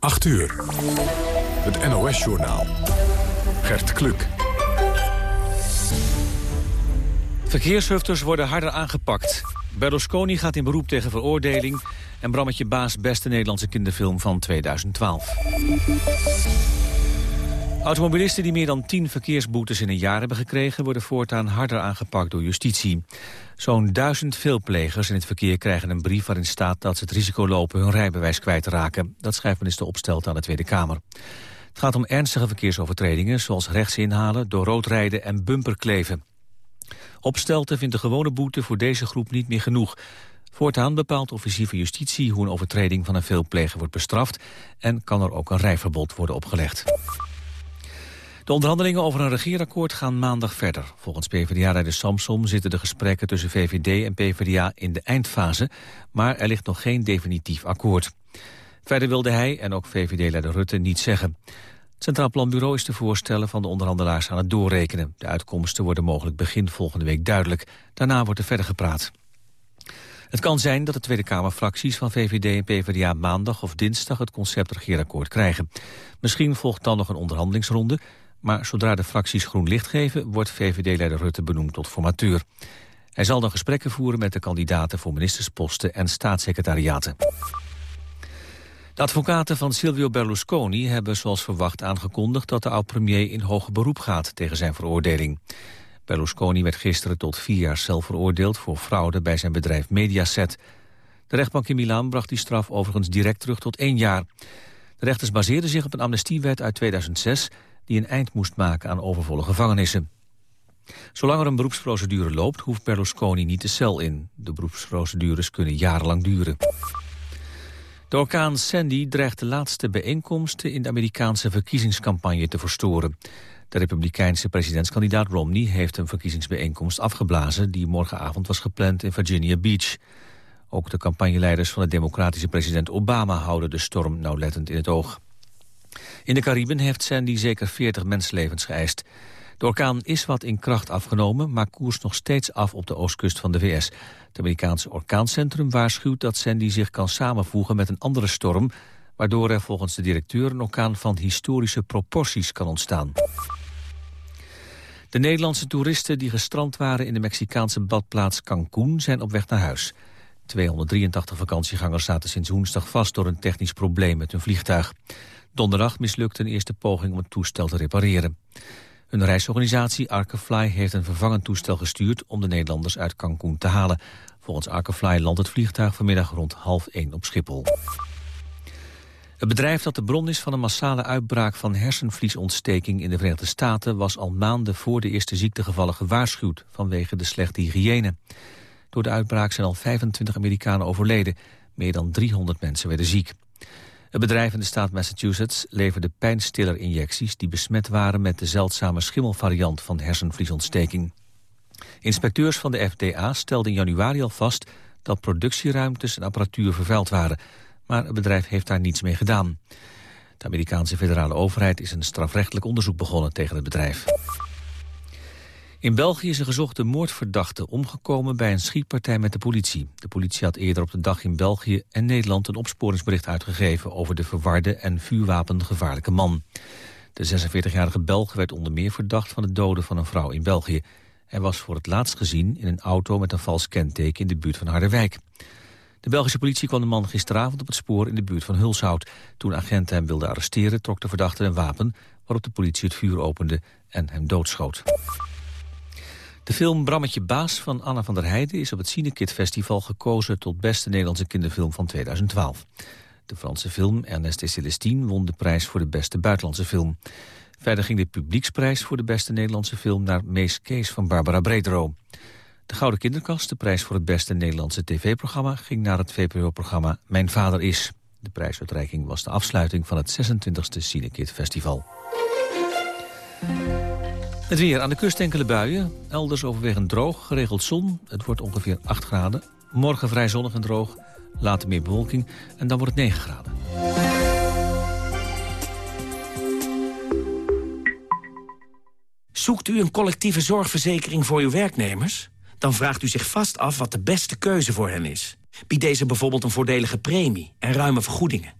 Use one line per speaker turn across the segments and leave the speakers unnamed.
8 uur. Het NOS-journaal. Gert Kluk.
Verkeershufters worden harder aangepakt. Berlusconi gaat in beroep tegen veroordeling... en Brammetje Baas beste Nederlandse kinderfilm van 2012. Automobilisten die meer dan 10 verkeersboetes in een jaar hebben gekregen... worden voortaan harder aangepakt door justitie. Zo'n duizend veelplegers in het verkeer krijgen een brief waarin staat... dat ze het risico lopen hun rijbewijs kwijt te raken. Dat schrijft minister Opstelt aan de Tweede Kamer. Het gaat om ernstige verkeersovertredingen... zoals rechts inhalen, door rood rijden en bumperkleven. Opstelten vindt de gewone boete voor deze groep niet meer genoeg. Voortaan bepaalt officier justitie hoe een overtreding van een veelpleger wordt bestraft... en kan er ook een rijverbod worden opgelegd. De onderhandelingen over een regeerakkoord gaan maandag verder. Volgens PvdA-leider Samsom zitten de gesprekken tussen VVD en PvdA in de eindfase, maar er ligt nog geen definitief akkoord. Verder wilde hij en ook VVD-leider Rutte niet zeggen. Het Centraal Planbureau is de voorstellen van de onderhandelaars aan het doorrekenen. De uitkomsten worden mogelijk begin volgende week duidelijk. Daarna wordt er verder gepraat. Het kan zijn dat de Tweede Kamerfracties van VVD en PvdA maandag of dinsdag het concept regeerakkoord krijgen. Misschien volgt dan nog een onderhandelingsronde, maar zodra de fracties groen licht geven... wordt VVD-leider Rutte benoemd tot formateur. Hij zal dan gesprekken voeren met de kandidaten voor ministersposten en staatssecretariaten. De advocaten van Silvio Berlusconi hebben zoals verwacht aangekondigd... dat de oud-premier in hoger beroep gaat tegen zijn veroordeling. Berlusconi werd gisteren tot vier jaar cel veroordeeld... voor fraude bij zijn bedrijf Mediaset. De rechtbank in Milaan bracht die straf overigens direct terug tot één jaar. De rechters baseerden zich op een amnestiewet uit 2006 die een eind moest maken aan overvolle gevangenissen. Zolang er een beroepsprocedure loopt, hoeft Berlusconi niet de cel in. De beroepsprocedures kunnen jarenlang duren. De orkaan Sandy dreigt de laatste bijeenkomsten in de Amerikaanse verkiezingscampagne te verstoren. De republikeinse presidentskandidaat Romney heeft een verkiezingsbijeenkomst afgeblazen die morgenavond was gepland in Virginia Beach. Ook de campagneleiders van de democratische president Obama houden de storm nauwlettend in het oog. In de Cariben heeft Sandy zeker 40 mensenlevens geëist. De orkaan is wat in kracht afgenomen, maar koers nog steeds af op de oostkust van de VS. Het Amerikaanse orkaancentrum waarschuwt dat Sandy zich kan samenvoegen met een andere storm, waardoor er volgens de directeur een orkaan van historische proporties kan ontstaan. De Nederlandse toeristen die gestrand waren in de Mexicaanse badplaats Cancún zijn op weg naar huis. 283 vakantiegangers zaten sinds woensdag vast door een technisch probleem met hun vliegtuig. Donderdag mislukte een eerste poging om het toestel te repareren. Hun reisorganisatie Arkefly heeft een vervangend toestel gestuurd om de Nederlanders uit Cancún te halen. Volgens Arkefly landt het vliegtuig vanmiddag rond half één op Schiphol. Het bedrijf dat de bron is van een massale uitbraak van hersenvliesontsteking in de Verenigde Staten was al maanden voor de eerste ziektegevallen gewaarschuwd vanwege de slechte hygiëne. Door de uitbraak zijn al 25 Amerikanen overleden. Meer dan 300 mensen werden ziek. Het bedrijf in de staat Massachusetts leverde pijnstiller-injecties... die besmet waren met de zeldzame schimmelvariant van hersenvliesontsteking. Inspecteurs van de FDA stelden in januari al vast... dat productieruimtes en apparatuur vervuild waren. Maar het bedrijf heeft daar niets mee gedaan. De Amerikaanse federale overheid is een strafrechtelijk onderzoek begonnen tegen het bedrijf. In België is een gezochte moordverdachte omgekomen bij een schietpartij met de politie. De politie had eerder op de dag in België en Nederland een opsporingsbericht uitgegeven over de verwarde en vuurwapengevaarlijke man. De 46-jarige Belg werd onder meer verdacht van het doden van een vrouw in België. Hij was voor het laatst gezien in een auto met een vals kenteken in de buurt van Harderwijk. De Belgische politie kwam de man gisteravond op het spoor in de buurt van Hulshout. Toen agenten hem wilden arresteren trok de verdachte een wapen waarop de politie het vuur opende en hem doodschoot. De film Brammetje Baas van Anna van der Heijden is op het Cinekit Festival gekozen tot beste Nederlandse kinderfilm van 2012. De Franse film Ernest et Celestine won de prijs voor de beste buitenlandse film. Verder ging de publieksprijs voor de beste Nederlandse film naar Mees Kees van Barbara Bredero. De Gouden Kinderkast, de prijs voor het beste Nederlandse tv-programma, ging naar het VPRO-programma Mijn Vader Is. De prijsuitreiking was de afsluiting van het 26e Cinekit Festival. Het weer aan de kust enkele buien. Elders overwegend droog, geregeld zon. Het wordt ongeveer 8 graden. Morgen vrij zonnig en droog. Later meer bewolking en dan wordt het 9 graden.
Zoekt u een collectieve zorgverzekering voor uw werknemers? Dan vraagt u zich vast af wat de beste keuze voor hen is. Biedt deze bijvoorbeeld een voordelige premie en ruime vergoedingen?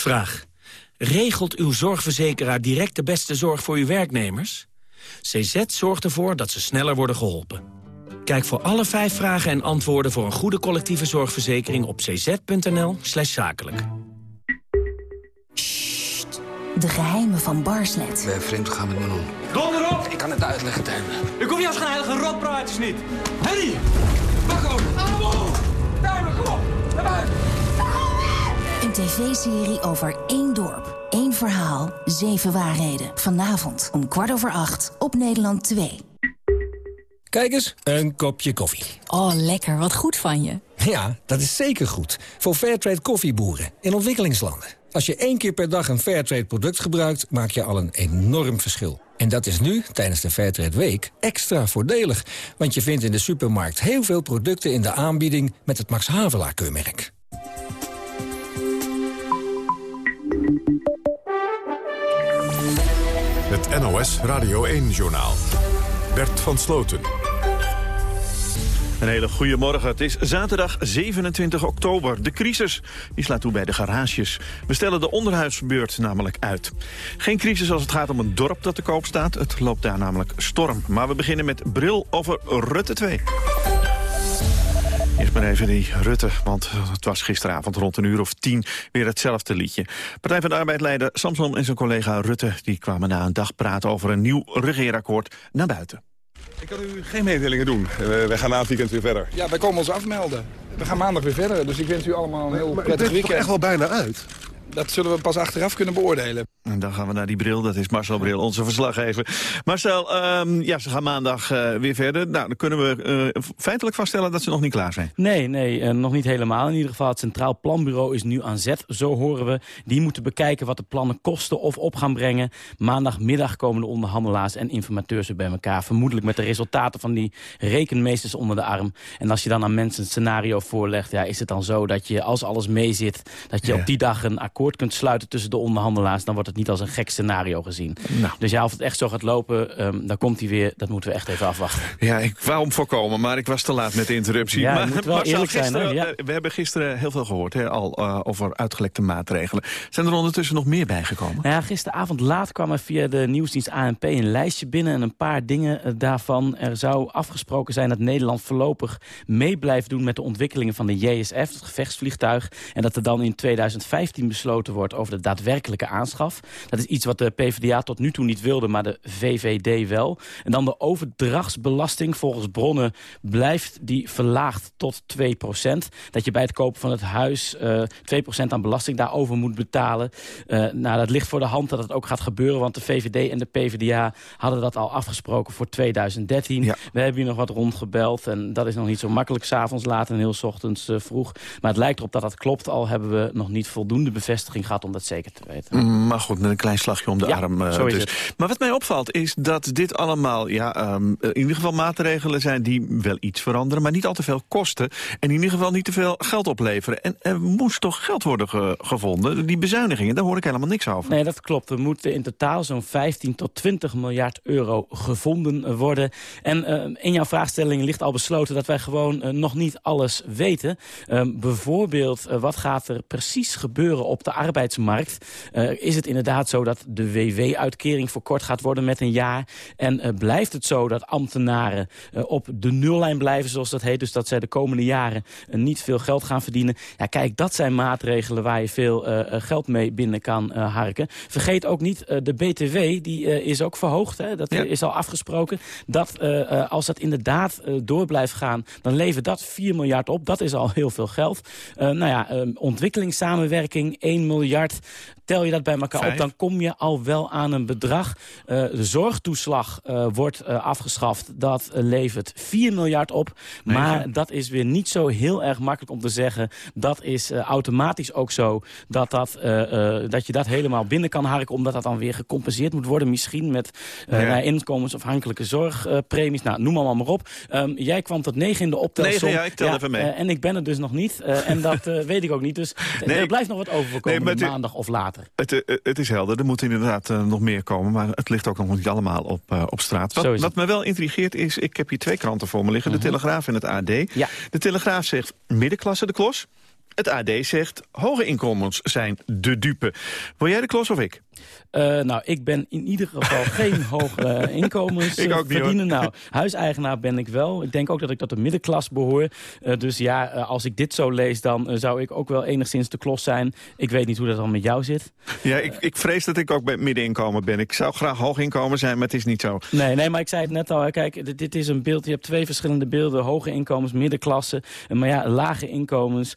Vraag. Regelt uw zorgverzekeraar direct de beste zorg voor uw werknemers? CZ zorgt ervoor dat ze sneller worden geholpen. Kijk voor alle vijf vragen en antwoorden voor een goede collectieve zorgverzekering op cz.nl slash zakelijk.
De geheimen van Barslet.
Ben vreemd gaan met mijn hond.
Donder op!
Ik kan het uitleggen, Tuin.
Ik hoef je als geen heilige rotpraatjes niet. Henny! Wacht gewoon! Allemaal! Duimen, kom op! Naar buiten!
Tv-serie over één dorp, één verhaal, zeven waarheden. Vanavond om kwart over acht op Nederland 2.
Kijk eens, een kopje koffie.
Oh, lekker. Wat goed van je.
Ja, dat is zeker goed. Voor Fairtrade koffieboeren in ontwikkelingslanden. Als je één keer per dag een Fairtrade product gebruikt... maak je al een enorm verschil. En dat is nu, tijdens de Fairtrade Week, extra voordelig. Want je vindt in de supermarkt heel veel producten in de aanbieding... met het Max Havelaar-keurmerk.
Het NOS Radio 1-journaal. Bert van Sloten.
Een hele goede morgen. Het is zaterdag 27 oktober. De crisis die slaat toe bij de garages. We stellen de onderhuidsbeurt namelijk uit. Geen crisis als het gaat om een dorp dat te koop staat. Het loopt daar namelijk storm. Maar we beginnen met bril over Rutte 2. Eerst maar even die Rutte, want het was gisteravond rond een uur of tien weer hetzelfde liedje. Partij van de Arbeid-leider Samson en zijn collega Rutte... die kwamen na een dag praten over een nieuw regeerakkoord naar buiten.
Ik kan u geen mededelingen doen. Uh, wij gaan na het weekend weer verder.
Ja, wij komen ons afmelden. We gaan maandag weer verder, dus ik wens u allemaal een heel
maar
prettig
het
weekend.
echt wel bijna uit.
Dat zullen we pas achteraf kunnen beoordelen.
En dan gaan we naar die bril, dat is Marcel Bril, onze verslaggever. Marcel, um, ja, ze gaan maandag uh, weer verder. Nou, dan kunnen we uh, feitelijk vaststellen dat ze nog niet klaar zijn.
Nee, nee, uh, nog niet helemaal. In ieder geval, het Centraal Planbureau is nu aan zet, zo horen we. Die moeten bekijken wat de plannen kosten of op gaan brengen. Maandagmiddag komen de onderhandelaars en informateurs weer bij elkaar. Vermoedelijk met de resultaten van die rekenmeesters onder de arm. En als je dan aan mensen een scenario voorlegt, ja, is het dan zo dat je, als alles meezit... dat je ja. op die dag een akkoord kunt sluiten tussen de onderhandelaars... dan wordt het niet als een gek scenario gezien. Nou. Dus ja, of het echt zo gaat lopen, um, dan komt hij weer. Dat moeten we echt even afwachten.
Ja, ik wou hem voorkomen, maar ik was te laat met de interruptie.
Ja,
maar,
moet wel eerlijk
gisteren,
zijn. Ja.
Uh, we hebben gisteren heel veel gehoord hè, al uh, over uitgelekte maatregelen. Zijn er ondertussen nog meer bijgekomen?
Nou ja, gisteravond laat kwam er via de nieuwsdienst ANP een lijstje binnen... en een paar dingen uh, daarvan. Er zou afgesproken zijn dat Nederland voorlopig mee blijft doen... met de ontwikkelingen van de JSF, het gevechtsvliegtuig... en dat er dan in 2015 besloten wordt over de daadwerkelijke aanschaf. Dat is iets wat de PvdA tot nu toe niet wilde, maar de VVD wel. En dan de overdrachtsbelasting. Volgens bronnen blijft die verlaagd tot 2% Dat je bij het kopen van het huis uh, 2% aan belasting daarover moet betalen. Uh, nou, dat ligt voor de hand dat het ook gaat gebeuren, want de VVD en de PvdA hadden dat al afgesproken voor 2013. Ja. We hebben hier nog wat rondgebeld en dat is nog niet zo makkelijk. S'avonds laat en heel ochtends uh, vroeg. Maar het lijkt erop dat dat klopt, al hebben we nog niet voldoende bevestiging gehad om dat zeker te weten.
Maar goed, met een klein slagje om de
ja,
arm. Uh,
is
dus. Maar wat mij opvalt is dat dit allemaal ja, um, in ieder geval maatregelen zijn die wel iets veranderen, maar niet al te veel kosten. En in ieder geval niet te veel geld opleveren. En er moest toch geld worden ge gevonden. Die bezuinigingen, daar hoor ik helemaal niks over.
Nee, dat klopt. Er moeten in totaal zo'n 15 tot 20 miljard euro gevonden worden. En uh, in jouw vraagstelling ligt al besloten dat wij gewoon uh, nog niet alles weten. Uh, bijvoorbeeld, wat gaat er precies gebeuren op op de arbeidsmarkt is het inderdaad zo dat de WW-uitkering verkort gaat worden met een jaar. En blijft het zo dat ambtenaren op de nullijn blijven, zoals dat heet. Dus dat zij de komende jaren niet veel geld gaan verdienen. Ja, kijk, dat zijn maatregelen waar je veel geld mee binnen kan harken. Vergeet ook niet, de BTW die, is ook verhoogd. Hè? Dat is al afgesproken. Dat als dat inderdaad door blijft gaan, dan levert dat 4 miljard op. Dat is al heel veel geld. nou ja, ontwikkelingssamenwerking, 1 miljard. Tel je dat bij elkaar op, dan kom je al wel aan een bedrag. Uh, de zorgtoeslag uh, wordt uh, afgeschaft. Dat levert 4 miljard op. Maar dat is weer niet zo heel erg makkelijk om te zeggen. Dat is automatisch ook zo dat, dat, dat je dat helemaal binnen kan harken. Omdat dat dan weer gecompenseerd moet worden. Misschien met ja. inkomensafhankelijke zorgpremies. nou, noem allemaal maar op. Um, jij kwam tot 9 in de optelsom.
9, ja, ik tel ja, even mee.
en ik ben er dus nog niet. en dat weet ik ook niet. Dus nee, er blijft nog wat over voor komende nee, maandag of later.
Het, eh, het, is helder, er moet inderdaad uh, nog meer komen. Maar het ligt ook nog niet allemaal op, uh, op straat. Wat, wat, me wel intrigeert is, ik heb hier twee kranten voor me liggen. De mhm. Telegraaf en het AD.
Ja.
De Telegraaf zegt middenklasse de klos. Het AD zegt hoge inkomens zijn de dupe. Wil jij de klos of ik?
Uh, nou, ik ben in ieder geval geen hoge inkomens ik ook niet, verdienen. Nou, huiseigenaar ben ik wel. Ik denk ook dat ik tot de middenklas behoor. Uh, dus ja, als ik dit zo lees, dan zou ik ook wel enigszins de klos zijn. Ik weet niet hoe dat dan met jou zit.
Ja, ik, ik vrees dat ik ook bij middeninkomen ben. Ik zou graag hoog inkomen zijn, maar het is niet zo.
Nee, nee maar ik zei het net al. Kijk, dit, dit is een beeld. Je hebt twee verschillende beelden. Hoge inkomens, middenklasse. Maar ja, lage inkomens,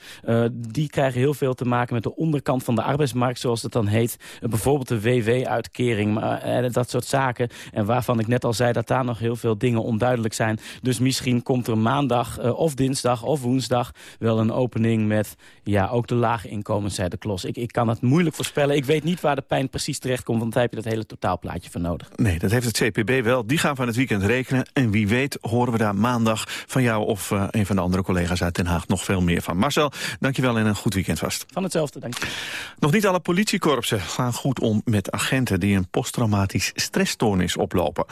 die krijgen heel veel te maken met de onderkant van de arbeidsmarkt, zoals het dan heet. bijvoorbeeld de WW-uitkering, eh, dat soort zaken. En waarvan ik net al zei dat daar nog heel veel dingen onduidelijk zijn. Dus misschien komt er maandag eh, of dinsdag of woensdag wel een opening met ja, ook de lage inkomens, zei de klos. Ik, ik kan het moeilijk voorspellen. Ik weet niet waar de pijn precies terecht komt, want daar heb je dat hele totaalplaatje voor nodig.
Nee, dat heeft het CPB wel. Die gaan van het weekend rekenen. En wie weet horen we daar maandag van jou of uh, een van de andere collega's uit Den Haag nog veel meer van. Marcel, dankjewel en een goed weekend vast.
Van hetzelfde, dank je.
Nog niet alle politiekorpsen gaan goed met agenten die een posttraumatisch stressstoornis oplopen.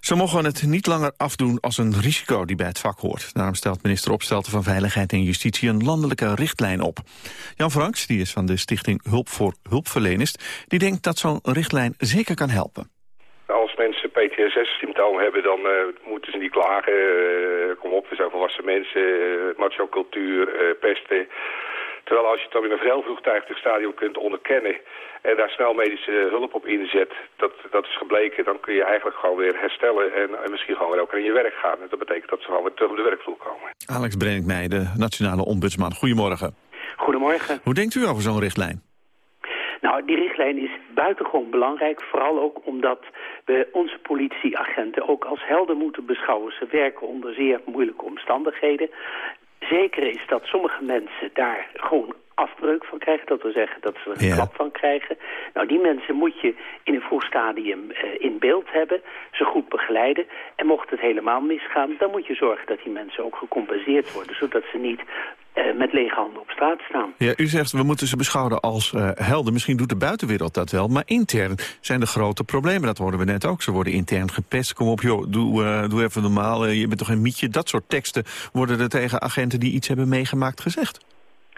Ze mogen het niet langer afdoen als een risico die bij het vak hoort. Daarom stelt minister Opstelten van Veiligheid en Justitie een landelijke richtlijn op. Jan Franks, die is van de stichting Hulp voor Hulpverleners, die denkt dat zo'n richtlijn zeker kan helpen.
Als mensen PTSS-symptomen hebben, dan uh, moeten ze niet klagen. Uh, kom op, we zijn volwassen mensen, uh, macho-cultuur, pesten. Terwijl als je het dan in een heel vroegtijdig stadium kunt onderkennen en daar snel medische hulp op inzet, dat, dat is gebleken, dan kun je eigenlijk gewoon weer herstellen en, en misschien gewoon weer ook aan je werk gaan. En dat betekent dat ze gewoon weer terug op de werkvloer komen.
Alex Brenkmij, de nationale ombudsman. Goedemorgen.
Goedemorgen.
Hoe denkt u over zo'n richtlijn?
Nou, die richtlijn is buitengewoon belangrijk. Vooral ook omdat we onze politieagenten ook als helden moeten beschouwen. Ze werken onder zeer moeilijke omstandigheden. Zeker is dat sommige mensen daar gewoon afbreuk van krijgen. Dat wil zeggen dat ze er een klap van krijgen. Nou, die mensen moet je in een vroeg stadium uh, in beeld hebben. Ze goed begeleiden. En mocht het helemaal misgaan, dan moet je zorgen dat die mensen ook gecompenseerd worden. Zodat ze niet uh, met lege handen op straat staan.
Ja, u zegt we moeten ze beschouwen als uh, helden. Misschien doet de buitenwereld dat wel. Maar intern zijn er grote problemen. Dat hoorden we net ook. Ze worden intern gepest. Kom op, joh, doe, uh, doe even normaal. je bent toch een mietje? Dat soort teksten worden er tegen agenten die iets hebben meegemaakt gezegd.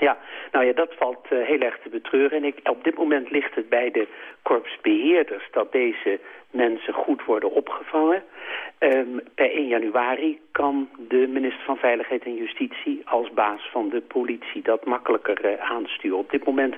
Ja, nou ja, dat valt uh, heel erg te betreuren. En ik, op dit moment ligt het bij de korpsbeheerders dat deze mensen goed worden opgevangen. Um, per 1 januari kan de minister van Veiligheid en Justitie als baas van de politie dat makkelijker uh, aansturen. Op dit moment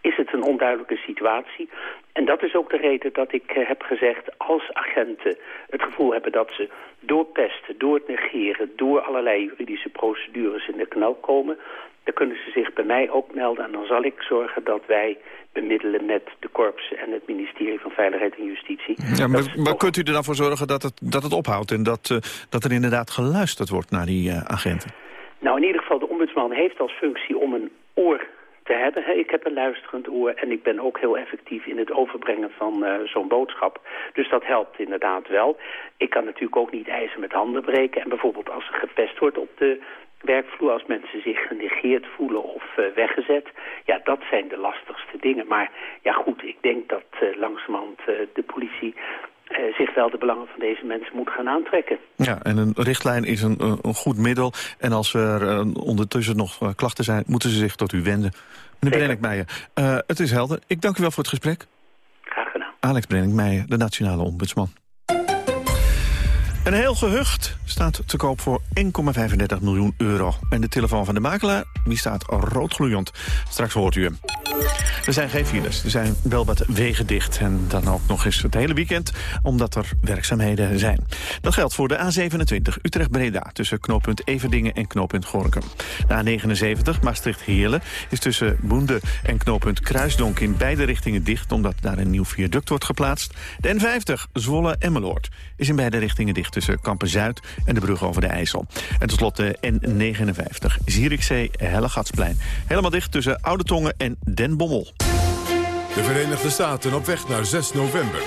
is het een onduidelijke situatie. En dat is ook de reden dat ik uh, heb gezegd, als agenten het gevoel hebben dat ze door pesten, door het negeren, door allerlei juridische procedures in de knel komen, dan kunnen ze zich bij mij ook melden en dan zal ik zorgen dat wij bemiddelen met de korps en het ministerie van Veiligheid en Justitie.
Ja, maar, maar kunt u er dan voor zorgen dat het, dat het ophoudt en dat, uh, dat er inderdaad geluisterd wordt naar die uh, agenten?
Nou, in ieder geval, de ombudsman heeft als functie om een oor te hebben. Ik heb een luisterend oor en ik ben ook heel effectief in het overbrengen van uh, zo'n boodschap. Dus dat helpt inderdaad wel. Ik kan natuurlijk ook niet ijzer met handen breken. En bijvoorbeeld als er gepest wordt op de werkvloer, als mensen zich genegeerd voelen of uh, weggezet. Ja, dat zijn de lastigste dingen. Maar ja goed, ik denk dat uh, langzamerhand uh, de politie eh, zich wel de belangen van deze mensen moet gaan aantrekken.
Ja, en een richtlijn is een, eh, een goed middel. En als er eh, ondertussen nog eh, klachten zijn, moeten ze zich tot u wenden. Meneer Brenninkmeijer, uh, het is helder. Ik dank u wel voor het gesprek.
Graag gedaan.
Alex Brenninkmeijer, de nationale ombudsman. Een heel gehucht staat te koop voor 1,35 miljoen euro. En de telefoon van de makelaar die staat roodgloeiend. Straks hoort u hem. Er zijn geen files, er zijn wel wat wegen dicht. En dan ook nog eens het hele weekend, omdat er werkzaamheden zijn. Dat geldt voor de A27 Utrecht-Breda... tussen knooppunt Everdingen en knooppunt Gorkum. De A79 Maastricht-Heerlen is tussen Boende en knooppunt Kruisdonk... in beide richtingen dicht, omdat daar een nieuw viaduct wordt geplaatst. De N50 Zwolle-Emmeloord is in beide richtingen dicht... tussen Kampen-Zuid en de brug over de IJssel. En tenslotte de N59 Zierikzee-Hellegatsplein. Helemaal dicht tussen Oude Tongen en Den Bommel.
De Verenigde Staten op weg naar 6 november.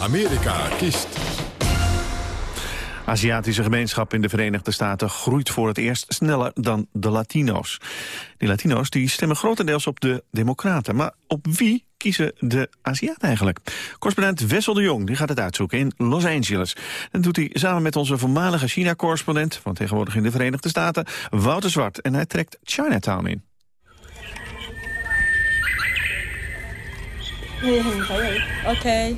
Amerika kiest.
Aziatische gemeenschap in de Verenigde Staten groeit voor het eerst sneller dan de Latino's. Die Latino's die stemmen grotendeels op de Democraten. Maar op wie kiezen de Aziaten eigenlijk? Correspondent Wessel de Jong die gaat het uitzoeken in Los Angeles. Dat doet hij samen met onze voormalige China-correspondent... van tegenwoordig in de Verenigde Staten, Wouter Zwart. En hij trekt Chinatown in.
Oké.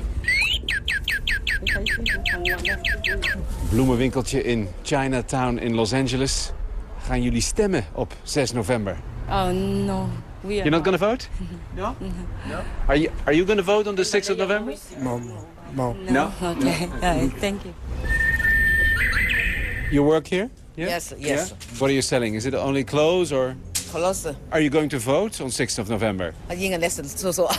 Bloemenwinkeltje in Chinatown in Los Angeles. Gaan jullie stemmen op 6 november?
Oh no. We are
You're not going to vote?
No.
Are you, are you going to vote on the 6th of November?
No.
No.
No. Okay. Thank you.
You work here? Yeah?
Yes, yes.
Yeah? What are you selling? Is it only clothes or...
Close.
Are you going to vote on 6th of November?
应该是说说。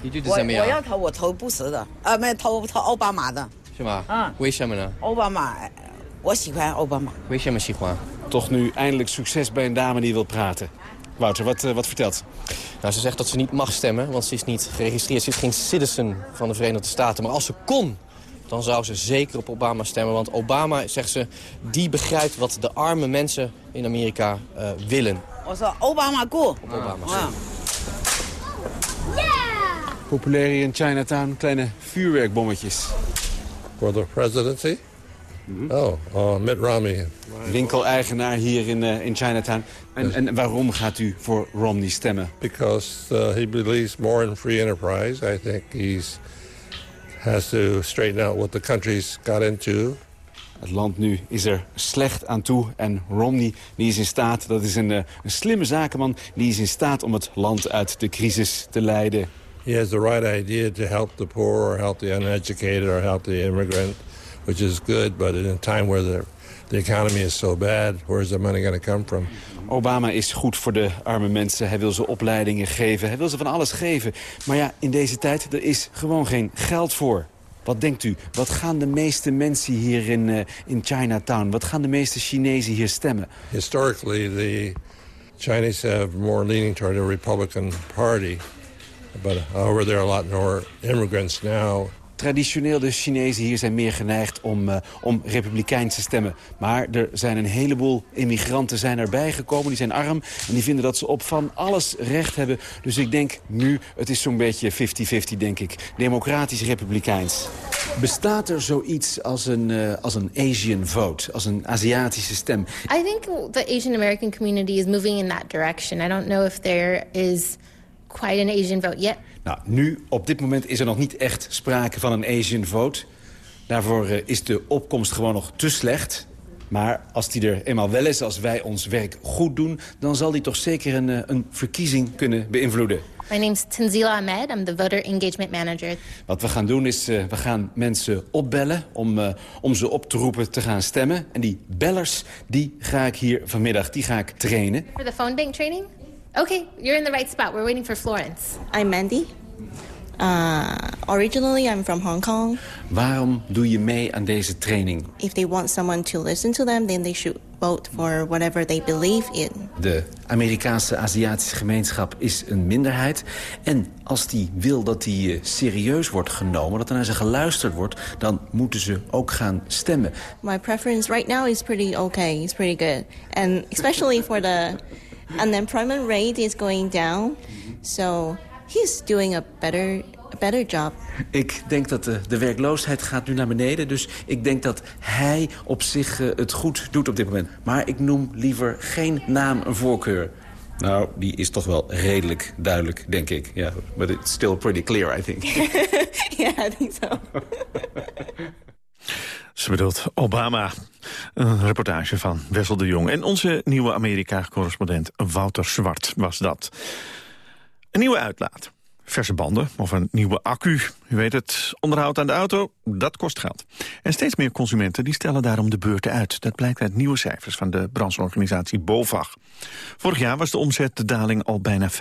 你觉得
我
怎么样
我要投，我投布什的，啊，没有投投奥巴马的。
是吗？
嗯
为什么呢？
奥巴马，我喜欢奥巴马。
为什么喜欢？
Toch nu eindelijk succes bij een dame die wil praten. Wouter, wat, eh, wat vertelt ze?
Nou, ze zegt dat ze niet mag stemmen, want ze is niet geregistreerd. Ze is geen citizen van de Verenigde Staten. Maar als ze kon, dan zou ze zeker op Obama stemmen. Want Obama, zegt ze, die begrijpt wat de arme mensen in Amerika uh, willen.
Obama cool?
Op Obama
ah.
ja. Populair in Chinatown, kleine vuurwerkbommetjes.
Voor de presidency? Mhm. Oh, uh, Mitt Romney.
Winkeleigenaar hier in, eh, in Chinatown. En, en waarom gaat u voor Romney stemmen?
Because uh, he believes more in free enterprise. I think he's has to straighten out what the country's got into.
Het land nu is er slecht aan toe. En Romney die is in staat, dat is een, uh, een slimme zakenman... die is in staat om het land uit de crisis te leiden.
He has the right idea to help the poor or help the uneducated or help the immigrant, which is good. But in a time where the, the economy is so bad, where's the money going to come from?
Obama is goed voor de arme mensen. Hij wil ze opleidingen geven. Hij wil ze van alles geven. Maar ja, in deze tijd, er is gewoon geen geld voor. Wat denkt u? Wat gaan de meeste mensen hier in, uh, in Chinatown... wat gaan de meeste Chinezen hier stemmen?
Historically, the Chinese have more leaning toward the Republican Party. But however, there are a lot more immigrants now.
Traditioneel de Chinezen hier zijn meer geneigd om, uh, om republikeins te stemmen. Maar er zijn een heleboel immigranten zijn erbij gekomen. Die zijn arm en die vinden dat ze op van alles recht hebben. Dus ik denk nu, het is zo'n beetje 50-50 denk ik. Democratisch-republikeins. Bestaat er zoiets als een, uh, als een Asian vote? Als een Aziatische stem?
I think the Asian American community is moving in that direction. I don't know if there is quite an Asian vote yet.
Nou, nu, op dit moment is er nog niet echt sprake van een Asian vote. Daarvoor uh, is de opkomst gewoon nog te slecht. Maar als die er eenmaal wel is, als wij ons werk goed doen... dan zal die toch zeker een, uh, een verkiezing kunnen beïnvloeden.
My name's Tanzila Ahmed. I'm the Voter Engagement Manager.
Wat we gaan doen is, uh, we gaan mensen opbellen om, uh, om ze op te roepen te gaan stemmen. En die bellers, die ga ik hier vanmiddag, die ga ik trainen.
For the phone bank training? Okay, you're in the right spot. We're waiting for Florence.
I'm Mandy. Uh, originally, I'm from Hong Kong.
Waarom doe je mee aan deze training?
If they want someone to listen to them, then they should vote for whatever they believe in.
De Amerikaanse Aziatische gemeenschap is een minderheid. En als die wil dat die uh, serieus wordt genomen, dat er naar ze geluisterd wordt... dan moeten ze ook gaan stemmen.
My preference right now is pretty okay. It's pretty good. And especially for the unemployment rate is going down. So he's doing a better better job.
Ik denk dat de, de werkloosheid gaat nu naar beneden. Dus ik denk dat hij op zich eh, het goed doet op dit moment. Maar ik noem liever geen naam een voorkeur. Nou, die is toch wel redelijk duidelijk, denk ik. Ja, but it's still pretty clear, I think.
yeah, I think so.
Ze bedoelt Obama. Een reportage van Wessel de Jong. En onze nieuwe Amerika-correspondent Wouter Zwart was dat. Een nieuwe uitlaat. Verse banden of een nieuwe accu. U weet het, onderhoud aan de auto, dat kost geld. En steeds meer consumenten die stellen daarom de beurten uit. Dat blijkt uit nieuwe cijfers van de brancheorganisatie BOVAG. Vorig jaar was de omzetdaling al bijna 5%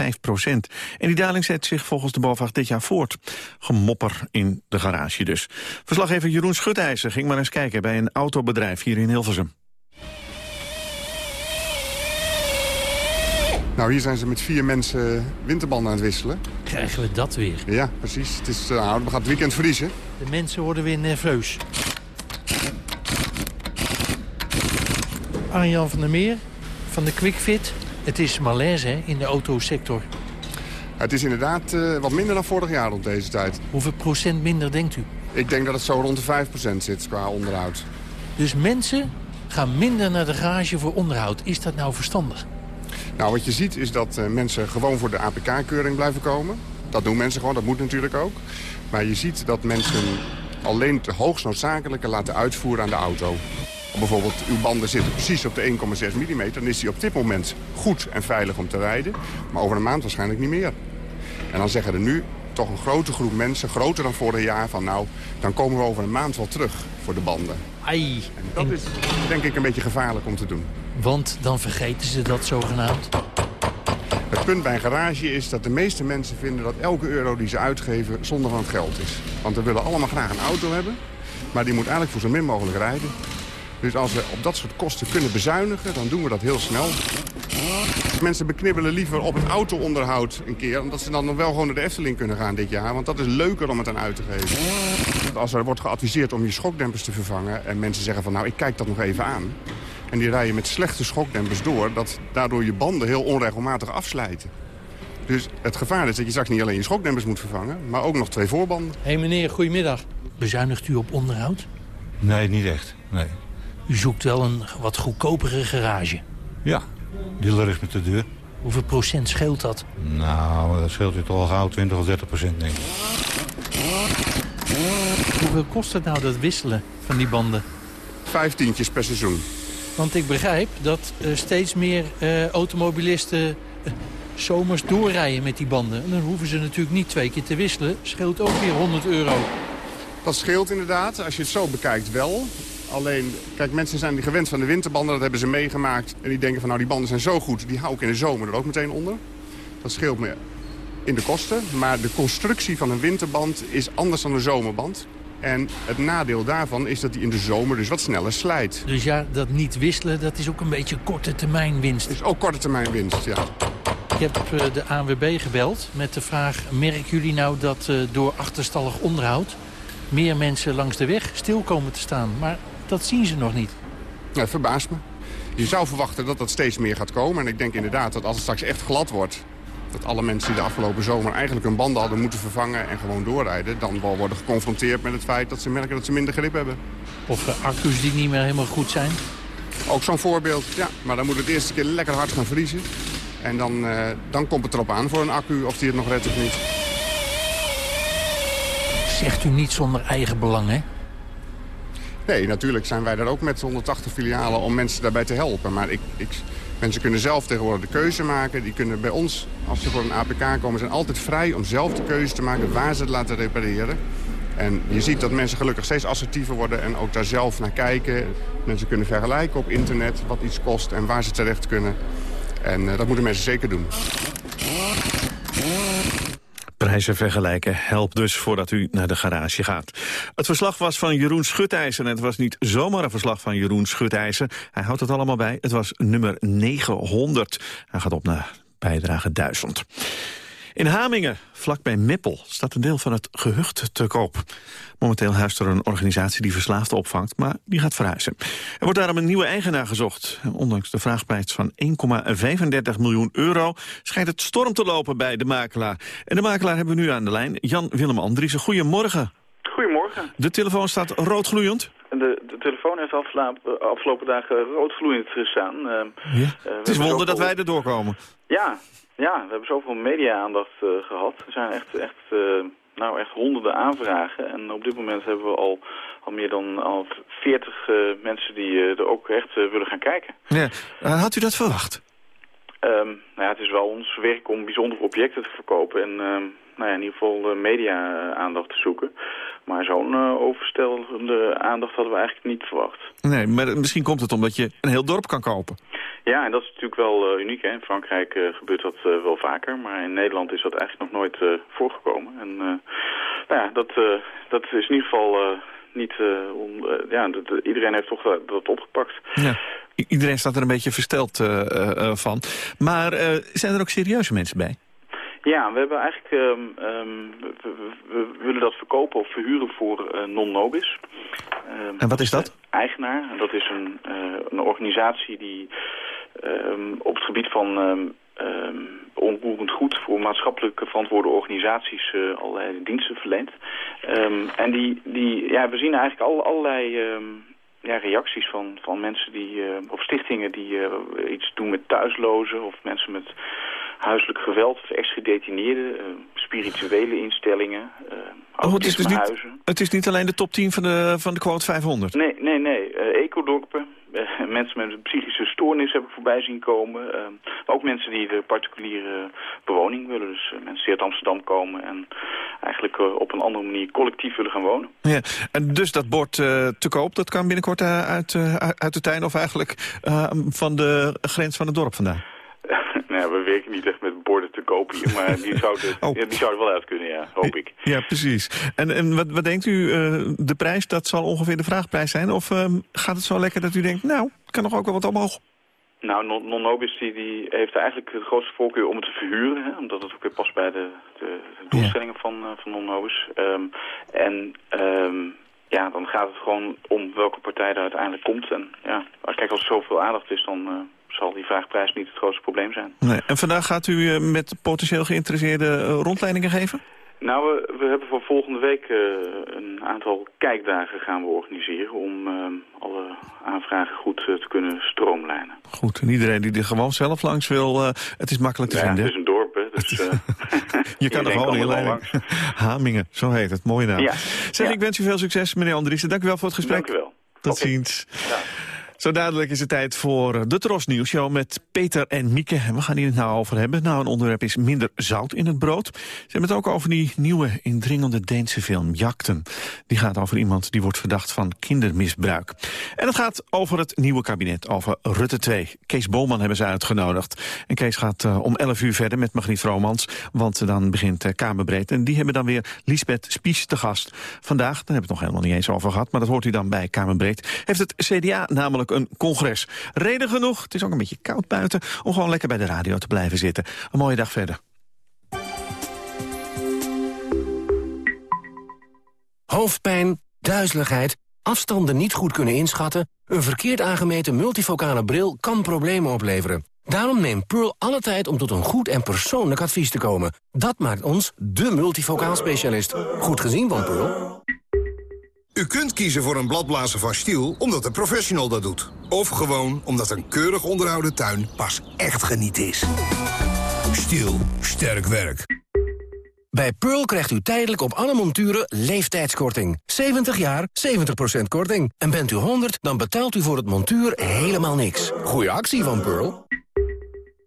En die daling zet zich volgens de BOVAG dit jaar voort. Gemopper in de garage dus. Verslaggever Jeroen Schutijzer ging maar eens kijken bij een autobedrijf hier in Hilversum.
Nou, hier zijn ze met vier mensen winterbanden aan het wisselen.
Krijgen we dat weer?
Ja, precies. Het, is, uh, nou, het gaat het weekend vriezen.
De mensen worden weer nerveus. Arjan van der Meer van de QuickFit. Het is malaise hè, in de autosector.
Het is inderdaad uh, wat minder dan vorig jaar rond deze tijd.
Hoeveel procent minder denkt u?
Ik denk dat het zo rond de 5% zit qua onderhoud.
Dus mensen gaan minder naar de garage voor onderhoud. Is dat nou verstandig?
Nou, wat je ziet is dat uh, mensen gewoon voor de APK-keuring blijven komen. Dat doen mensen gewoon, dat moet natuurlijk ook. Maar je ziet dat mensen alleen het hoogst noodzakelijke laten uitvoeren aan de auto. Bijvoorbeeld, uw banden zitten precies op de 1,6 mm. Dan is die op dit moment goed en veilig om te rijden. Maar over een maand waarschijnlijk niet meer. En dan zeggen er nu toch een grote groep mensen, groter dan vorig jaar... van nou, dan komen we over een maand wel terug voor de banden.
Ai.
En dat is denk ik een beetje gevaarlijk om te doen.
Want dan vergeten ze dat zogenaamd?
Het punt bij een garage is dat de meeste mensen vinden dat elke euro die ze uitgeven zonder van het geld is. Want we willen allemaal graag een auto hebben, maar die moet eigenlijk voor zo min mogelijk rijden. Dus als we op dat soort kosten kunnen bezuinigen, dan doen we dat heel snel. Mensen beknibbelen liever op het autoonderhoud een keer... omdat ze dan nog wel gewoon naar de Efteling kunnen gaan dit jaar. Want dat is leuker om het aan uit te geven. Als er wordt geadviseerd om je schokdempers te vervangen... en mensen zeggen van nou, ik kijk dat nog even aan... en die rijden met slechte schokdempers door... dat daardoor je banden heel onregelmatig afslijten. Dus het gevaar is dat je straks niet alleen je schokdempers moet vervangen... maar ook nog twee voorbanden.
Hé hey meneer, goedemiddag. Bezuinigt u op onderhoud?
Nee, niet echt. Nee.
U zoekt wel een wat goedkopere garage.
Ja, dealer is met de deur.
Hoeveel procent scheelt dat?
Nou, dat scheelt je toch al gauw 20 of 30 procent, denk ik.
Hoeveel kost het nou, dat wisselen van die banden?
Vijftientjes per seizoen.
Want ik begrijp dat steeds meer uh, automobilisten uh, zomers doorrijden met die banden. En dan hoeven ze natuurlijk niet twee keer te wisselen. Scheelt ook weer 100 euro.
Dat scheelt inderdaad, als je het zo bekijkt wel. Alleen, kijk, mensen zijn die gewend van de winterbanden, dat hebben ze meegemaakt. En die denken van, nou, die banden zijn zo goed, die hou ik in de zomer er ook meteen onder. Dat scheelt me in de kosten. Maar de constructie van een winterband is anders dan een zomerband. En het nadeel daarvan is dat die in de zomer dus wat sneller slijt.
Dus ja, dat niet wisselen, dat is ook een beetje korte termijn winst.
is ook korte termijn winst, ja.
Ik heb uh, de ANWB gebeld met de vraag... merken jullie nou dat uh, door achterstallig onderhoud... meer mensen langs de weg stil komen te staan? Maar dat zien ze nog niet.
Ja, verbaast me. Je zou verwachten dat dat steeds meer gaat komen. En ik denk inderdaad dat als het straks echt glad wordt... dat alle mensen die de afgelopen zomer eigenlijk hun banden hadden moeten vervangen... en gewoon doorrijden, dan wel worden geconfronteerd met het feit... dat ze merken dat ze minder grip hebben.
Of uh, accu's die niet meer helemaal goed zijn?
Ook zo'n voorbeeld, ja. Maar dan moet het eerste keer lekker hard gaan vriezen. En dan, uh, dan komt het erop aan voor een accu of die het nog redt of niet.
Zegt u niet zonder eigen belang, hè?
Nee, natuurlijk zijn wij daar ook met 180 filialen om mensen daarbij te helpen. Maar ik, ik, mensen kunnen zelf tegenwoordig de keuze maken. Die kunnen bij ons, als ze voor een APK komen, zijn altijd vrij om zelf de keuze te maken waar ze het laten repareren. En je ziet dat mensen gelukkig steeds assertiever worden en ook daar zelf naar kijken. Mensen kunnen vergelijken op internet wat iets kost en waar ze terecht kunnen. En uh, dat moeten mensen zeker doen.
Prijzen vergelijken helpt dus voordat u naar de garage gaat. Het verslag was van Jeroen Schutijzer en het was niet zomaar een verslag van Jeroen Schutijzer. Hij houdt het allemaal bij. Het was nummer 900. Hij gaat op naar bijdrage 1000. In Hamingen, vlakbij Meppel, staat een deel van het gehucht te koop. Momenteel huist er een organisatie die verslaafden opvangt, maar die gaat verhuizen. Er wordt daarom een nieuwe eigenaar gezocht. Ondanks de vraagprijs van 1,35 miljoen euro schijnt het storm te lopen bij de makelaar. En de makelaar hebben we nu aan de lijn, Jan-Willem Andriessen. Goedemorgen.
Goedemorgen.
De telefoon staat roodgloeiend.
De, de telefoon heeft afgelopen, afgelopen dagen roodgloeiend gestaan. Uh,
ja. het is wonder dat wij er doorkomen.
Ja, ja, we hebben zoveel media-aandacht uh, gehad. Er zijn echt, echt, uh, nou, echt honderden aanvragen. En op dit moment hebben we al, al meer dan al 40 uh, mensen die er ook echt willen gaan kijken.
Ja. had u dat verwacht?
Um, nou ja, het is wel ons werk om bijzondere objecten te verkopen en nou ja, in ieder geval media-aandacht te zoeken. Maar zo'n overstelende aandacht hadden we eigenlijk niet verwacht.
Nee, maar misschien komt het omdat je een heel dorp kan kopen.
Ja, en dat is natuurlijk wel uh, uniek. Hè? In Frankrijk uh, gebeurt dat wel vaker, maar in Nederland is dat eigenlijk nog nooit voorgekomen. En nou ja, dat, dat is in ieder geval niet... On, ja, iedereen heeft toch dat, dat opgepakt.
Ja. Iedereen staat er een beetje versteld van. Maar zijn er ook serieuze mensen bij?
Ja, we hebben eigenlijk, um, um, we, we, willen dat verkopen of verhuren voor uh, non-nobis.
Um, en wat is dat?
Eigenaar. Dat is een, uh, een organisatie die op het gebied van onroerend goed voor maatschappelijk verantwoorde organisaties uh, allerlei diensten verleent. en die, die, ja, we zien eigenlijk al, allerlei ja, reacties van, van mensen die, of stichtingen die iets doen met thuislozen of mensen met huiselijk geweld of ex-gedetineerden, uh, spirituele instellingen, uh,
oh, het, is dus niet, het is niet alleen de top 10 van de, van de quote 500?
Nee, nee, nee. Uh, ecodorpen, mensen met een psychische stoornis hebben voorbij zien komen. maar ook mensen die de particuliere bewoning willen. Dus mensen die uit Amsterdam komen en eigenlijk op een andere manier collectief willen gaan wonen.
Ja, en dus dat bord te koop, dat kan binnenkort uit, uit de tuin of eigenlijk van de grens van het dorp vandaan?
Niet echt met borden te kopen hier, maar die zouden, oh. die zouden wel uit kunnen, ja, hoop ik.
Ja, precies. En, en wat, wat denkt u, uh, de prijs, dat zal ongeveer de vraagprijs zijn? Of uh, gaat het zo lekker dat u denkt, nou, kan nog ook wel wat omhoog?
Nou, Non-Nobis die, die heeft eigenlijk de grootste voorkeur om het te verhuren. Hè, omdat het ook weer past bij de, de, doelstellingen ja. van, uh, van Non-Nobis. Um, en um, ja, dan gaat het gewoon om welke partij er uiteindelijk komt. En ja, kijk, als er zoveel aandacht is, dan zal die vraagprijs niet het grootste probleem zijn.
Nee. En vandaag gaat u eh, met potentieel geïnteresseerden eh, rondleidingen geven?
Nou, we, we, hebben voor volgende week uh, een aantal kijkdagen gaan we organiseren... om uh, alle aanvragen goed uh, te kunnen stroomlijnen.
Goed, en iedereen die er gewoon zelf langs wil, het is makkelijk te
ja,
vinden.
het is een dorp, hè, dus...
je kan er gewoon inleiden. Hamingen, zo heet het. Mooie naam.
Ja.
Zeg,
ja.
ik wens u veel succes, meneer Andriessen. Dank u wel voor het gesprek.
Dank u wel.
Tot
okay.
ziens.
Ja.
Zo dadelijk is het tijd voor de Tros Nieuws Show met Peter en Mieke. En we gaan hier het nou over hebben. Nou, een onderwerp is minder zout in het brood. Ze hebben het ook over die nieuwe indringende Deense film Jakten. Die gaat over iemand die wordt verdacht van kindermisbruik. En het gaat over het nieuwe kabinet, over Rutte 2. Kees Boman hebben ze uitgenodigd. En Kees gaat uh, om 11 uur verder met Magriet Vromans, want dan begint uh, Kamerbreed. En die hebben dan weer Lisbeth Spies te gast. Vandaag, daar hebben we het nog helemaal niet eens over gehad, maar dat hoort u dan bij Kamerbreed, heeft het CDA namelijk een congres. Reden genoeg, het is ook een beetje koud buiten... om gewoon lekker bij de radio te blijven zitten. Een mooie dag verder.
Hoofdpijn, duizeligheid, afstanden niet goed kunnen inschatten... een verkeerd aangemeten multifocale bril kan problemen opleveren. Daarom neemt Pearl alle tijd om tot een goed en persoonlijk advies te komen. Dat maakt ons de multifocaal specialist. Goed gezien van Pearl.
U kunt kiezen voor een bladblazer van Stiel omdat een professional dat doet. Of gewoon omdat een keurig onderhouden tuin pas echt geniet is. Stiel, sterk werk.
Bij Pearl krijgt u tijdelijk op alle monturen leeftijdskorting. 70 jaar, 70% korting. En bent u 100, dan betaalt u voor het montuur helemaal niks. Goeie actie van Pearl.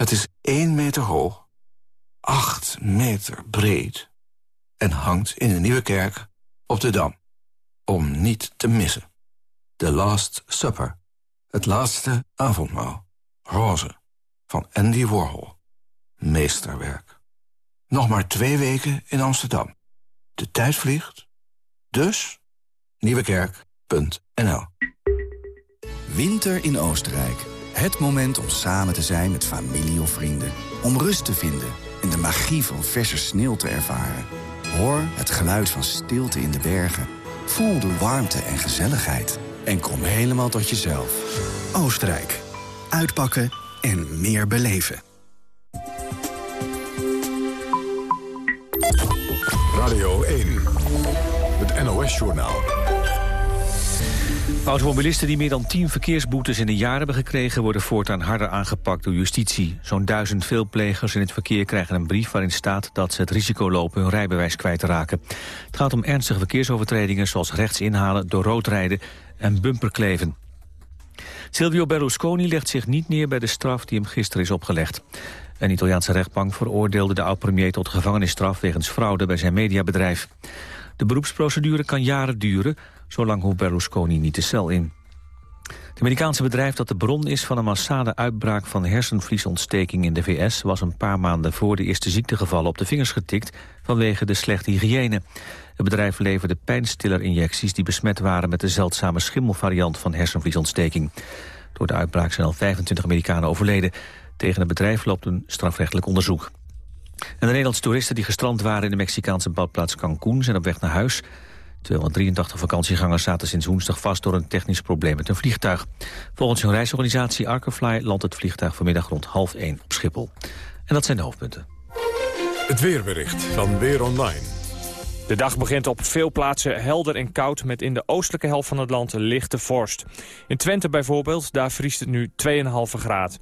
Het is één meter hoog,
8 meter breed en hangt in de Nieuwe Kerk op de Dam. Om niet te missen. The Last Supper. Het laatste avondmaal. Roze. Van Andy Warhol. Meesterwerk. Nog maar twee weken in Amsterdam. De tijd vliegt. Dus nieuwekerk.nl
Winter in Oostenrijk. Het moment om samen te zijn met familie of vrienden. Om rust te vinden en de magie van verse sneeuw te ervaren. Hoor het geluid van stilte in de bergen. Voel de warmte en gezelligheid. En kom helemaal tot jezelf. Oostenrijk. Uitpakken en meer beleven.
Radio 1. Het NOS-journaal.
Automobilisten die meer dan 10 verkeersboetes in een jaar hebben gekregen... worden voortaan harder aangepakt door justitie. Zo'n duizend veelplegers in het verkeer krijgen een brief... waarin staat dat ze het risico lopen hun rijbewijs kwijt te raken. Het gaat om ernstige verkeersovertredingen... zoals rechts inhalen, door rood rijden en bumperkleven. Silvio Berlusconi legt zich niet neer bij de straf die hem gisteren is opgelegd. Een Italiaanse rechtbank veroordeelde de oud-premier tot gevangenisstraf... wegens fraude bij zijn mediabedrijf. De beroepsprocedure kan jaren duren, zolang hoeft Berlusconi niet de cel in. Het Amerikaanse bedrijf dat de bron is van een massale uitbraak van hersenvliesontsteking in de VS... was een paar maanden voor de eerste ziektegevallen op de vingers getikt vanwege de slechte hygiëne. Het bedrijf leverde pijnstillerinjecties die besmet waren met de zeldzame schimmelvariant van hersenvliesontsteking. Door de uitbraak zijn al 25 Amerikanen overleden. Tegen het bedrijf loopt een strafrechtelijk onderzoek. En de Nederlandse toeristen die gestrand waren in de Mexicaanse badplaats Cancún zijn op weg naar huis. 283 vakantiegangers zaten sinds woensdag vast door een technisch probleem met een vliegtuig. Volgens hun reisorganisatie Arkerfly landt het vliegtuig vanmiddag rond half 1 op Schiphol. En dat zijn de hoofdpunten.
Het weerbericht van Weer Online.
De dag begint op veel plaatsen helder en koud met in de oostelijke helft van het land lichte vorst. In Twente bijvoorbeeld, daar vriest het nu 2,5 graad.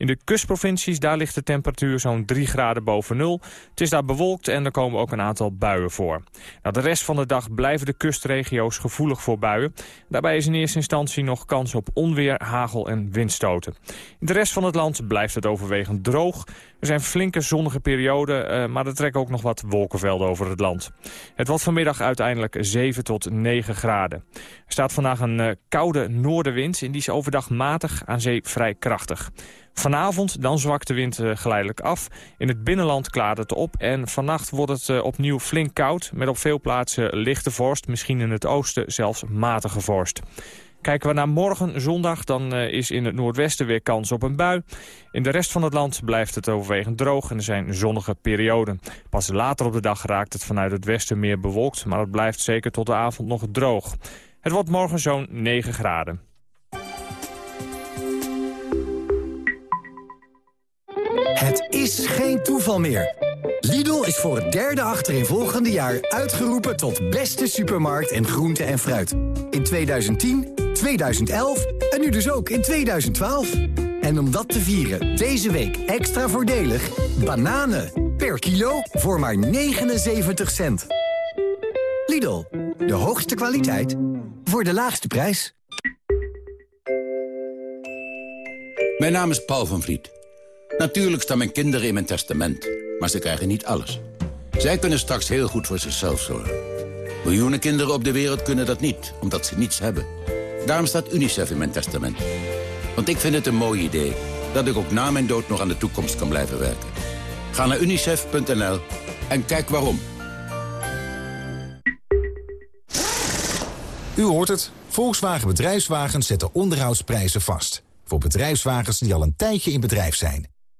In de kustprovincies, daar ligt de temperatuur zo'n 3 graden boven nul. Het is daar bewolkt en er komen ook een aantal buien voor. De rest van de dag blijven de kustregio's gevoelig voor buien. Daarbij is in eerste instantie nog kans op onweer, hagel en windstoten. In de rest van het land blijft het overwegend droog. Er zijn flinke zonnige perioden, uh, maar er trekken ook nog wat wolkenvelden over het land. Het wordt vanmiddag uiteindelijk 7 tot 9 graden. Er staat vandaag een uh, koude noordenwind en die is overdag matig aan zee vrij krachtig. Vanavond dan zwakt de wind uh, geleidelijk af. In het binnenland klaart het op en vannacht wordt het uh, opnieuw flink koud... met op veel plaatsen lichte vorst, misschien in het oosten zelfs matige vorst. Kijken we naar morgen, zondag, dan uh, is in het noordwesten weer kans op een bui. In de rest van het land blijft het overwegend droog en er zijn zonnige perioden. Pas later op de dag raakt het vanuit het westen meer bewolkt... maar het blijft zeker tot de avond nog droog. Het wordt morgen zo'n 9 graden.
Het is geen toeval meer. Lidl is voor het derde achterin jaar uitgeroepen tot beste supermarkt in groente en fruit. In 2010, 2011 en nu dus ook in 2012. En om dat te vieren, deze week extra voordelig... bananen per kilo voor maar 79 cent. Lidl, de hoogste kwaliteit voor de laagste prijs.
Mijn naam is Paul van Vliet. Natuurlijk staan mijn kinderen in mijn testament, maar ze krijgen niet alles. Zij kunnen straks heel goed voor zichzelf zorgen. Miljoenen kinderen op de wereld kunnen dat niet, omdat ze niets hebben. Daarom staat UNICEF in mijn testament. Want ik vind het een mooi idee dat ik ook na mijn dood nog aan de toekomst kan blijven werken. Ga naar unicef.nl en kijk waarom.
U hoort het. Volkswagen Bedrijfswagens zetten onderhoudsprijzen vast. Voor bedrijfswagens die al een tijdje in bedrijf zijn.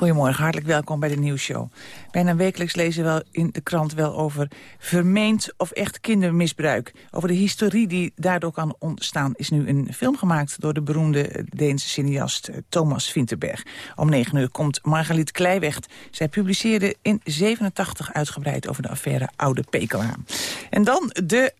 Goedemorgen, hartelijk welkom bij de nieuwsshow. Bijna wekelijks lezen we in de krant wel over vermeend of echt kindermisbruik. Over de historie die daardoor kan ontstaan is nu een film gemaakt... door de beroemde Deense cineast eh, Thomas Vinterberg. Om negen uur komt Margaliet Kleiwecht. Zij publiceerde in 87 uitgebreid over de affaire Oude Pekela. En dan de...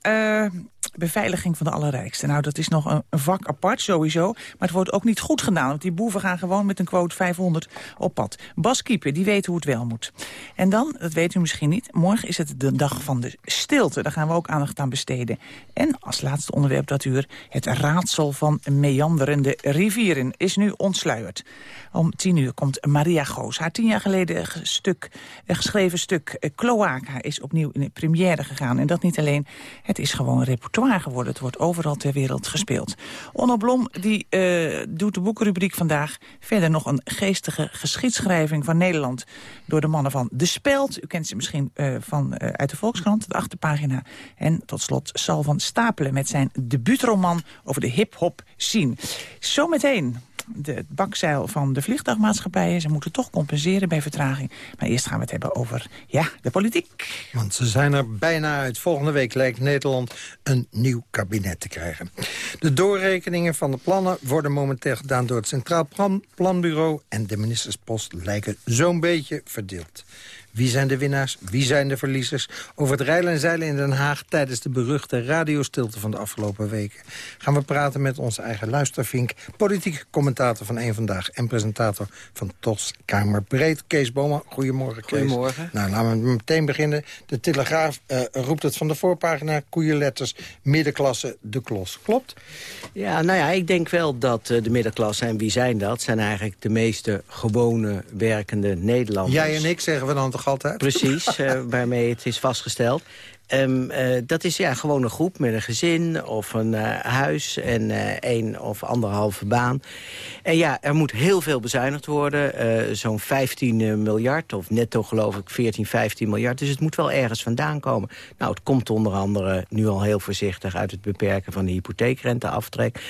Uh, beveiliging van de allerrijkste. Nou, dat is nog een, vak apart sowieso. Maar het wordt ook niet goed gedaan. Want die boeven gaan gewoon met een quote 500 op pad. Bas Kieper, die weet hoe het wel moet. En dan, dat weet u misschien niet, morgen is het de dag van de stilte. Daar gaan we ook aandacht aan besteden. En als laatste onderwerp dat uur, het raadsel van meanderende rivieren is nu ontsluierd. Om tien uur komt Maria Goos. Haar tien jaar geleden geschreven stuk eh, Cloaca is opnieuw in de première gegaan. En dat niet alleen, het is gewoon repertoire geworden. Het wordt overal ter wereld gespeeld. Onno Blom die, uh, doet de boekenrubriek vandaag. Verder nog een geestige geschiedschrijving van Nederland... door de mannen van De Speld. U kent ze misschien uh, van, uit de Volkskrant, de achterpagina. En tot slot Sal van Stapelen met zijn debuutroman over de hip-hop scene. Zometeen de, het bakzeil van de vliegtuigmaatschappijen. Ze moeten toch compenseren bij vertraging. Maar eerst gaan we het hebben over ja, de politiek.
Want ze zijn er bijna uit. Volgende week lijkt Nederland een nieuw kabinet te krijgen. De doorrekeningen van de plannen worden momenteel gedaan door het Centraal Plan Planbureau... en de ministerspost lijken zo'n beetje verdeeld. Wie zijn de winnaars? Wie zijn de verliezers? Over het rijlen en zeilen in Den Haag tijdens de beruchte radiostilte van de afgelopen weken... gaan we praten met onze eigen luistervink, politiek commentator van Eén Vandaag... en presentator van TOS Kamerbreed, Kees Boma. Goedemorgen, Kees.
Goedemorgen.
Nou, laten we meteen beginnen. De Telegraaf uh, roept het van de voorpagina, koeienletters, middenklasse, de klos. Klopt?
Ja, nou ja, ik denk wel dat uh, de middenklasse, en wie zijn dat... zijn eigenlijk de meeste gewone werkende Nederlanders.
Jij en ik zeggen we dan toch altijd?
Precies, uh, waarmee het is vastgesteld. Um, uh, dat is ja, gewoon een groep met een gezin of een uh, huis en uh, één of anderhalve baan. En ja, er moet heel veel bezuinigd worden. Zo'n 15 miljard, of netto geloof ik 14, 15 miljard. Dus het moet wel ergens vandaan komen. Nou, het komt onder andere nu al heel voorzichtig... uit het beperken van de hypotheekrenteaftrek.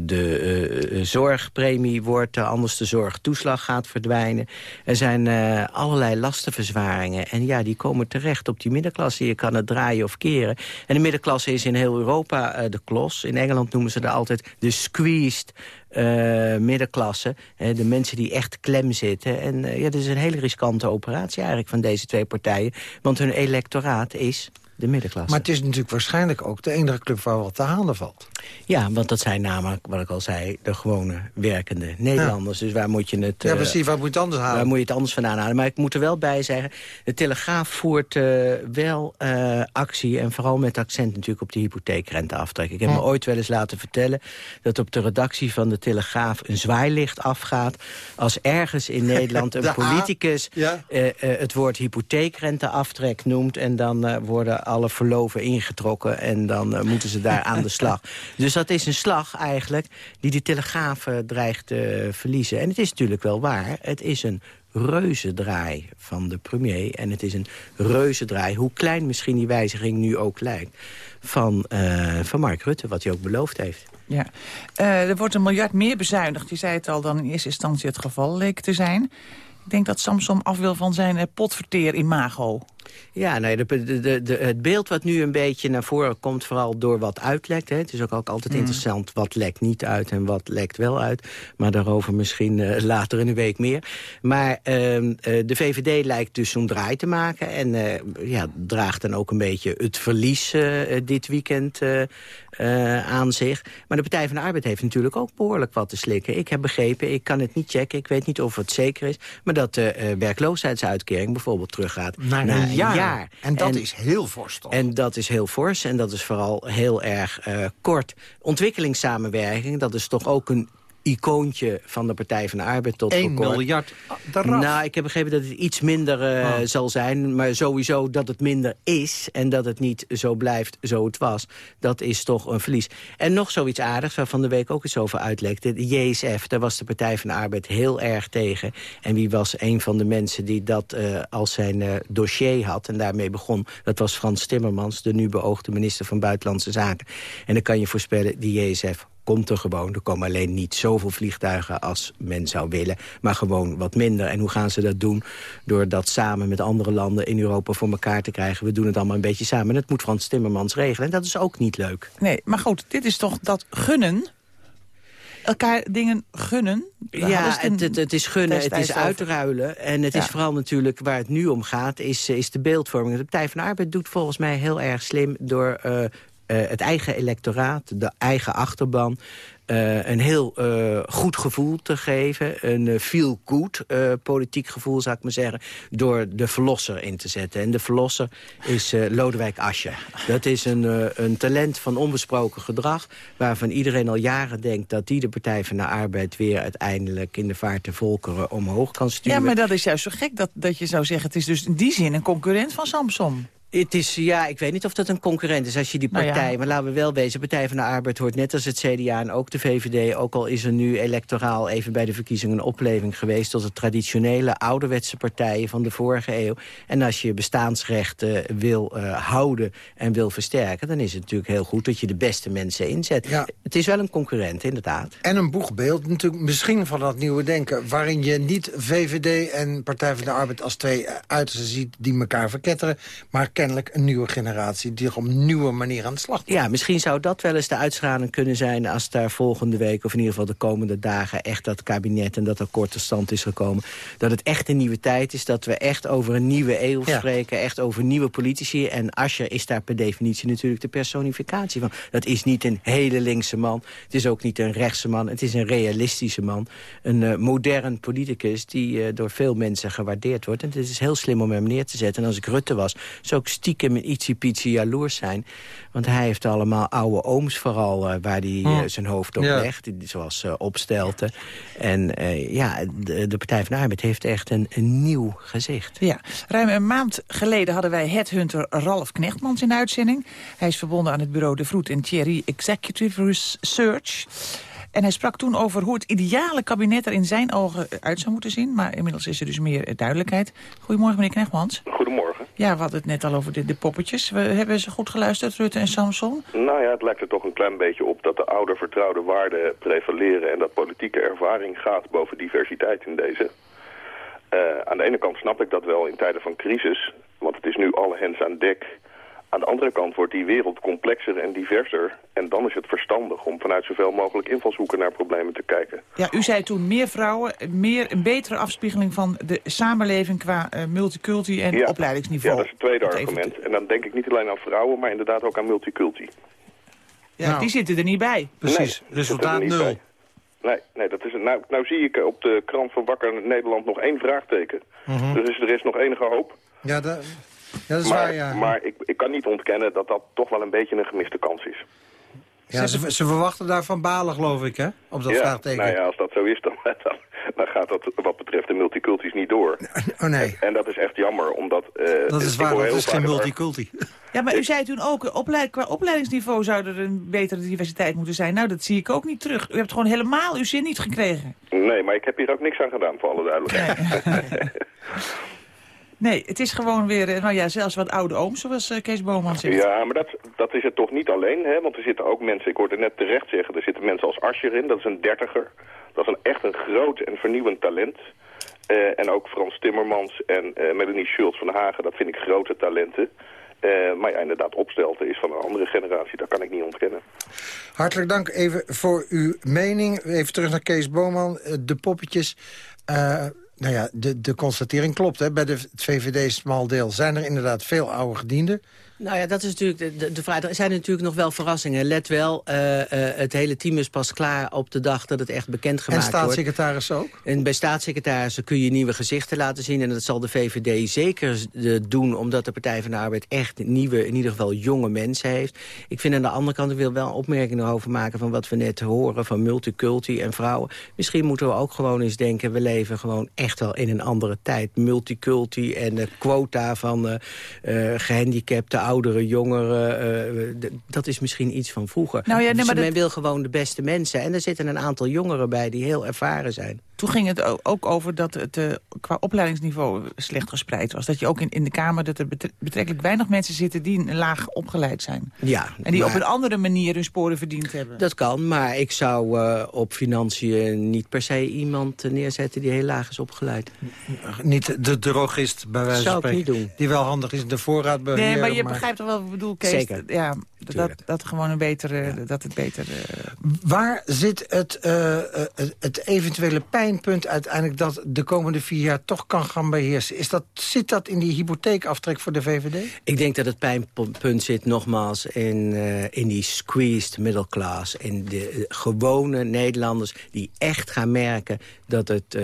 de zorgpremie wordt, anders de zorgtoeslag gaat verdwijnen. Er zijn allerlei lastenverzwaringen. En ja, die komen terecht op die middenklasse. Je kan draaien of keren. En de middenklasse is in heel Europa uh, de klos. In Engeland noemen ze er altijd de squeezed uh, middenklasse. De mensen die echt klem zitten. En ja, dat is een hele riskante operatie eigenlijk van deze twee partijen. Want hun electoraat is de middenklasse.
Maar het is natuurlijk waarschijnlijk ook de enige club waar wat te halen valt.
Ja, want dat zijn namelijk, wat ik al zei, de gewone werkende Nederlanders. Ja. Dus waar moet je het...
Ja, precies, waar moet je het anders halen?
Waar moet je het anders vandaan halen? Maar ik moet er wel bij zeggen, de Telegraaf voert uh, wel uh, actie... en vooral met accent natuurlijk op de hypotheekrenteaftrek. Ik heb me ooit wel eens laten vertellen... dat op de redactie van de Telegraaf een zwaailicht afgaat... als ergens in Nederland een politicus ja. uh, het woord hypotheekrenteaftrek noemt... en dan worden alle verloven ingetrokken en dan moeten ze daar aan de slag. Dus dat is een slag eigenlijk die de Telegraaf dreigt te verliezen. En het is natuurlijk wel waar. Het is een reuzendraai van de premier. En het is een reuzendraai, hoe klein misschien die wijziging nu ook lijkt... van, uh, van Mark Rutte, wat hij ook beloofd heeft.
Ja, uh, er wordt een miljard meer bezuinigd. Je zei het al dan in eerste instantie het geval leek te zijn. Ik denk dat Samsom af wil van zijn potverteer imago.
Ja, nee, de, de, de, het beeld wat nu een beetje naar voren komt... vooral door wat uitlekt. Hè. Het is ook, ook altijd mm. interessant wat lekt niet uit en wat lekt wel uit. Maar daarover misschien uh, later in de week meer. Maar uh, de VVD lijkt dus zo'n draai te maken... en uh, ja, draagt dan ook een beetje het verlies dit weekend aan zich. Maar de Partij van de Arbeid heeft natuurlijk ook behoorlijk wat te slikken. Ik heb begrepen, ik kan het niet checken, ik weet niet of het zeker is... maar dat de werkloosheidsuitkering bijvoorbeeld teruggaat
naar, naar jaar. jaar. En dat en, is heel fors, toch?
En dat is heel fors en dat is vooral heel erg uh, kort. Ontwikkelingssamenwerking, dat is toch ook een icoontje van de Partij van de Arbeid tot
1
voor kort.
miljard eraf.
Nou, ik heb begrepen dat het iets minder eh,
Oh.
zal zijn. Maar sowieso dat het minder is en dat het niet zo blijft zo het was. Dat is toch een verlies. En nog zoiets aardigs, waar van de week ook eens over uitlekte. De JSF, daar was de Partij van de Arbeid heel erg tegen. En wie was een van de mensen die dat eh, als zijn eh, dossier had... en daarmee begon, dat was Frans Timmermans... de nu beoogde minister van Buitenlandse Zaken. En dan kan je voorspellen, die JSF komt er gewoon. Er komen alleen niet zoveel vliegtuigen als men zou willen, maar gewoon wat minder. En hoe gaan ze dat doen? Door dat samen met andere landen in Europa voor elkaar te krijgen. We doen het allemaal een beetje samen. En dat moet Frans Timmermans regelen. En dat is ook niet leuk.
Nee, maar goed, dit is toch dat gunnen? Elkaar dingen gunnen?
Ja,
het
het, het, is gunnen, het is uitruilen. En het
Ja.
is vooral natuurlijk waar het nu om gaat, is, is de beeldvorming. De Partij van de Arbeid doet volgens mij heel erg slim... door eh, het eigen electoraat, de eigen achterban... eh, een heel eh, goed gevoel te geven. Een eh, feel-good eh, politiek gevoel, zou ik maar zeggen. Door de verlosser in te zetten. En de verlosser is eh, Lodewijk Asscher. Dat is een, eh, een talent van onbesproken gedrag... waarvan iedereen al jaren denkt dat die de Partij van de Arbeid... weer uiteindelijk in de vaart der volkeren omhoog kan sturen.
Ja, maar dat is juist zo gek dat, dat je zou zeggen... het is dus in die zin een concurrent van Samson.
Het is, ja, ik weet niet of dat een concurrent is als je die
Nou ja.
partij... maar laten we wel wezen, Partij van de Arbeid hoort net als het CDA en ook de VVD... ook al is er nu electoraal even bij de verkiezingen een opleving geweest... tot de traditionele ouderwetse partijen van de vorige eeuw. En als je bestaansrechten wil eh, houden en wil versterken... dan is het natuurlijk heel goed dat je de beste mensen inzet. Het is wel een concurrent, inderdaad.
En een boegbeeld natuurlijk misschien van dat nieuwe denken... waarin je niet VVD en Partij van de Arbeid als twee uitersten ziet... die elkaar verketteren, maar kennelijk een nieuwe generatie... die op een nieuwe manier aan de slag
Ja, misschien zou dat wel eens de uitstraling kunnen zijn... als daar volgende week, of in ieder geval de komende dagen... echt dat kabinet en dat akkoord tot stand is gekomen. Dat het echt een nieuwe tijd is. Dat we echt over een nieuwe eeuw
Ja.
spreken. Echt over nieuwe politici. En Asscher is daar per definitie natuurlijk de personificatie van. Dat is niet een hele linkse man. Het is ook niet een rechtse man. Het is een realistische man. Een eh, modern politicus die eh, door veel mensen gewaardeerd wordt. En het is heel slim om hem neer te zetten. En als ik Rutte was, zou stiekem een ietsiepietje jaloers zijn. Want hij heeft allemaal oude ooms vooral eh, waar hij eh,
Hm.
zijn hoofd op
Ja.
legt. Zoals eh, Opstelten. En eh, ja, de, de Partij van de Arbeid heeft echt een, een nieuw gezicht.
Ja, ruim een maand geleden hadden wij headhunter Ralf Knechtmans in de uitzending. Hij is verbonden aan het bureau De Vroet en Thierry Executive Research. En hij sprak toen over hoe het ideale kabinet er in zijn ogen uit zou moeten zien. Maar inmiddels is er dus meer eh, duidelijkheid. Goedemorgen, meneer Knechtmans.
Goedemorgen.
Ja, we hadden het net al over de, de poppetjes. We, hebben ze goed geluisterd, Rutte en Samson?
Nou ja, het lijkt er toch een klein beetje op dat de oude vertrouwde waarden prevaleren... en dat politieke ervaring gaat boven diversiteit in deze. Eh, aan de ene kant snap ik dat wel in tijden van crisis, want het is nu alle hens aan dek. Aan de andere kant wordt die wereld complexer en diverser... en dan is het verstandig om vanuit zoveel mogelijk invalshoeken naar problemen te kijken.
Ja, u zei toen meer vrouwen, meer, een betere afspiegeling van de samenleving qua eh, multiculti en
Ja.
opleidingsniveau.
Ja, dat is het tweede
Dat
argument. En dan denk ik niet alleen aan vrouwen, maar inderdaad ook aan multiculti.
Ja, die zitten er niet bij.
Precies, resultaat nul. Nee, nee dat is, het. nou, nou zie ik op de krant van Wakker Nederland nog één vraagteken.
Mhm.
Dus er is nog enige hoop.
Ja, dat, ja, dat is
maar
waar, ja.
maar ik, ik kan niet ontkennen dat dat toch wel een beetje een gemiste kans is.
ja ze, ze verwachten daarvan balen, geloof ik, hè? Op dat
ja,
vraagteken.
nou ja, als dat zo is, dan, dan, dan gaat dat wat betreft de multiculties niet door.
Oh nee,
En dat is echt jammer, omdat... eh,
dat is waar, dat is geen multiculti.
Ja, maar u zei toen ook, opleid, qua opleidingsniveau zou er een betere diversiteit moeten zijn. Nou, dat zie ik ook niet terug. U hebt gewoon helemaal uw zin niet gekregen.
Nee, maar ik heb hier ook niks aan gedaan, voor alle duidelijkheid.
Nee, het is gewoon weer, eh, nou ja, zelfs wat oude ooms, zoals eh, Kees Boman zegt.
Ja, maar dat, dat is het toch niet alleen, hè? Want er zitten ook mensen, ik hoorde net terecht zeggen, er zitten mensen als Ascher in, dat is een dertiger. Dat is een, echt een groot en vernieuwend talent. Eh, en ook Frans Timmermans en eh, Melanie Schultz van Hagen, dat vind ik grote talenten. Eh, maar ja, inderdaad, Opstelten is van een andere generatie, dat kan ik niet ontkennen.
Hartelijk dank even voor uw mening. Even terug naar Kees Boman. De poppetjes. Nou ja, de, de constatering klopt. Hè. Bij de, het VVD-smal deel zijn er inderdaad veel oude gedienden.
Nou ja, dat is natuurlijk de, de, de, vraag. Er zijn natuurlijk nog wel verrassingen. Let wel, uh, uh, het hele team is pas klaar op de dag dat het echt bekendgemaakt wordt.
En staatssecretaris ook?
En bij staatssecretarissen kun je nieuwe gezichten laten zien. En dat zal de VVD zeker doen, omdat de Partij van de Arbeid echt nieuwe, in ieder geval jonge mensen heeft. Ik vind aan de andere kant, ik wil wel een opmerking over maken van wat we net horen van multiculti en vrouwen. Misschien moeten we ook gewoon eens denken, we leven gewoon echt wel in een andere tijd. Multiculti en de quota van uh, gehandicapten ouderen, jongeren. Uh, dat is misschien iets van vroeger. Nou ja, nee, dus maar men wil gewoon de beste mensen. En er zitten een aantal jongeren bij die heel ervaren zijn.
Toen ging het ook over dat het uh, qua opleidingsniveau slecht gespreid was. Dat je ook in, in de Kamer dat er betrekkelijk weinig mensen zitten die laag opgeleid zijn.
Ja,
en die op een andere manier hun sporen verdiend hebben.
Dat kan, maar ik zou uh, op financiën niet per se iemand neerzetten die heel laag is opgeleid.
Niet de drogist bij wijze van spreken.
Niet doen.
Die wel handig is in de voorraadbeheer.
Nee, maar je begrijpt toch wel wat ik bedoel, Kees? Zeker. Ja, dat, dat, gewoon een betere, dat het beter... Uh...
Waar zit het, uh, het eventuele pijnpunt uiteindelijk... dat de komende vier jaar toch kan gaan beheersen? Is dat, zit dat in die hypotheekaftrek voor de VVD?
Ik denk dat het pijnpunt zit nogmaals in, in die squeezed middle class. In de gewone Nederlanders die echt gaan merken dat het,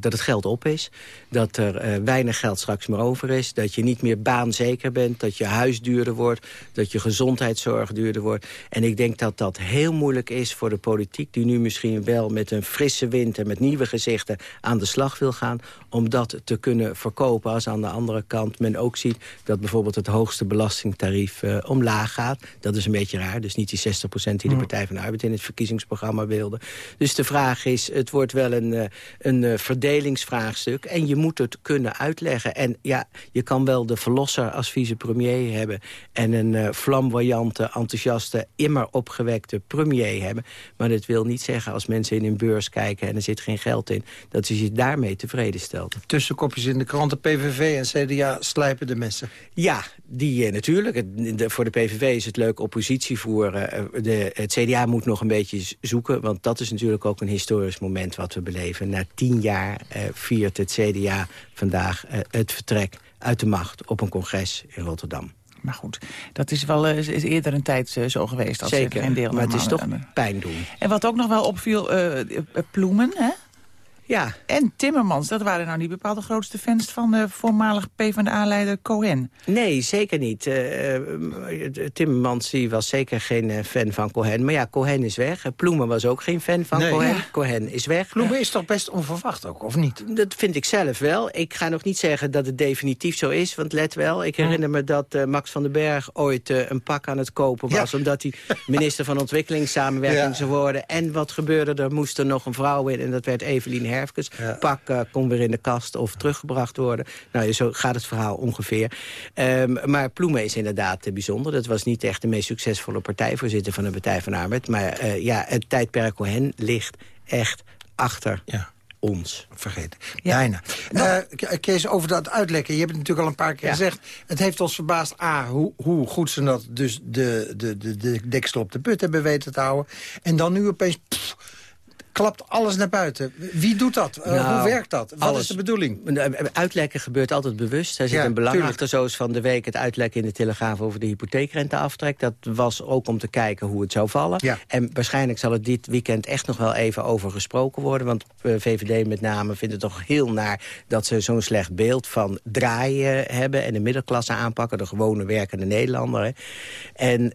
dat het geld op is. Dat er weinig geld straks meer over is. Dat je niet meer baanzeker bent. Dat je huis duurder wordt. Dat je gezondheid gezondheidszorg duurder wordt. En ik denk dat dat heel moeilijk is voor de politiek... die nu misschien wel met een frisse wind en met nieuwe gezichten aan de slag wil gaan... om dat te kunnen verkopen als aan de andere kant men ook ziet... dat bijvoorbeeld het hoogste belastingtarief uh, omlaag gaat. Dat is een beetje raar, dus niet die 60% die de Partij van de Arbeid... in het verkiezingsprogramma wilde. Dus de vraag is, het wordt wel een, uh, een uh, verdelingsvraagstuk... en je moet het kunnen uitleggen. En ja, je kan wel de verlosser als vicepremier hebben... en een flamboyant enthousiaste, immer opgewekte premier hebben. Maar dat wil niet zeggen als mensen in hun beurs kijken en er zit geen geld in... dat ze zich daarmee tevreden stelt.
Tussenkopjes in de kranten, PVV en CDA slijpen de mensen.
Ja, die uh, natuurlijk. voor de PVV is het leuk oppositie voeren. Uh, de, het CDA moet nog een beetje zoeken, want dat is natuurlijk ook een historisch moment wat we beleven. Na tien jaar uh, viert het CDA vandaag het vertrek uit de macht op een congres in Rotterdam.
Maar goed, dat is wel is eerder een tijd zo geweest. Als
Zeker,
geen deel
maar het is toch pijn doen.
En wat ook nog wel opviel, uh, Ploemen, hè?
Ja.
En Timmermans, dat waren nou niet bepaald de grootste fans van de voormalig PvdA-leider Cohen.
Nee, zeker niet. Uh, Timmermans die was zeker geen fan van Cohen. Maar ja, Cohen is weg. Ploemen was ook geen fan van nee, Cohen. Ja. Cohen is weg.
Ploemen is toch best onverwacht ook, of niet?
Dat vind ik zelf wel. Ik ga nog niet zeggen dat het definitief zo is. Want let wel, ik herinner me dat uh, Max van den Berg ooit een pak aan het kopen was. Ja. Omdat hij minister van Ontwikkelingssamenwerking ja. zou worden. En wat gebeurde er? Moest er nog een vrouw in en dat werd Evelien Her ja. Pak uh, kon weer in de kast of teruggebracht worden. Nou, zo gaat het verhaal ongeveer. Um, maar Ploemen is inderdaad uh, bijzonder. Dat was niet echt de meest succesvolle partijvoorzitter van de Partij van de Arbeid. Maar uh, ja, het tijdperk Cohen ligt echt achter ja ons.
Vergeten. Ja. Bijna. Uh, Kees, over dat uitlekken. Je hebt het natuurlijk al een paar keer ja. gezegd. Het heeft ons verbaasd, A, hoe, hoe goed ze dat dus de, de, de, de deksel op de put hebben weten te houden. En dan nu opeens... Pff, klapt alles naar buiten. Wie doet dat? Uh, nou, hoe werkt dat? Wat alles, is de bedoeling?
Uitlekken gebeurt altijd bewust. Er zit ja, een belang tuurlijk. achter, zoals van de week het uitlekken in de Telegraaf over de hypotheekrenteaftrek. Dat was ook om te kijken hoe het zou vallen.
Ja.
En waarschijnlijk zal het dit weekend echt nog wel even over gesproken worden. Want VVD met name vindt het toch heel naar dat ze zo'n slecht beeld van draaien hebben. En de middelklasse aanpakken, de gewone werkende Nederlander. Hè. En uh,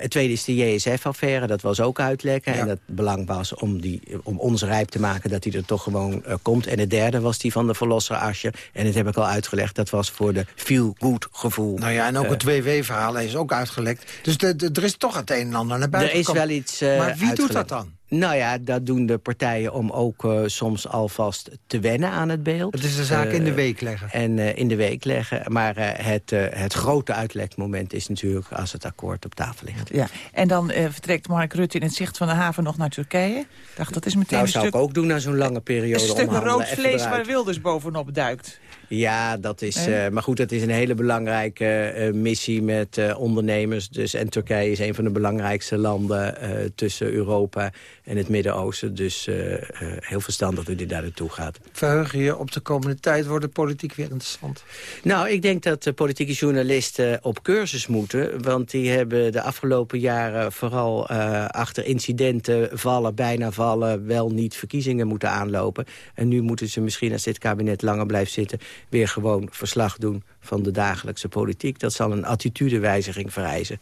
het tweede is de JSF-affaire, dat was ook uitlekken. Ja. En dat belang was om die om ons rijp te maken dat hij er toch gewoon uh, komt. En het derde was die van de verlosser Asje. En dat heb ik al uitgelegd, dat was voor de feel-good gevoel.
Nou ja, en ook uh, het WW-verhaal is ook uitgelekt. Dus de, de, er is toch het een en ander naar buiten
Er is wel iets uh,
Maar wie doet dat dan?
Nou ja, dat doen de partijen om ook uh, soms alvast te wennen aan het beeld.
Het is de zaak uh, in de week leggen.
En uh, in de week leggen. Maar het, het grote uitlekmoment is natuurlijk als het akkoord op tafel ligt.
Ja. En dan vertrekt Mark Rutte in het zicht van de haven nog naar Turkije. Ik dacht, dat is meteen
nou,
een
zou
stuk...
ik ook doen na zo'n lange periode.
Een stuk rood vlees waar Wilders bovenop duikt.
Ja, dat is, uh, maar goed, dat is een hele belangrijke uh, missie met uh, ondernemers. Dus, en Turkije is een van de belangrijkste landen tussen Europa en het Midden-Oosten. Dus uh, uh, heel verstandig dat u daar naartoe gaat.
Verheug je op de komende tijd? Wordt de politiek weer interessant?
Nou, ik denk dat de politieke journalisten op cursus moeten. Want die hebben de afgelopen jaren vooral achter incidenten vallen, bijna vallen... wel niet verkiezingen moeten aanlopen. En nu moeten ze misschien, als dit kabinet langer blijft zitten... weer gewoon verslag doen van de dagelijkse politiek. Dat zal een attitudewijziging vereisen.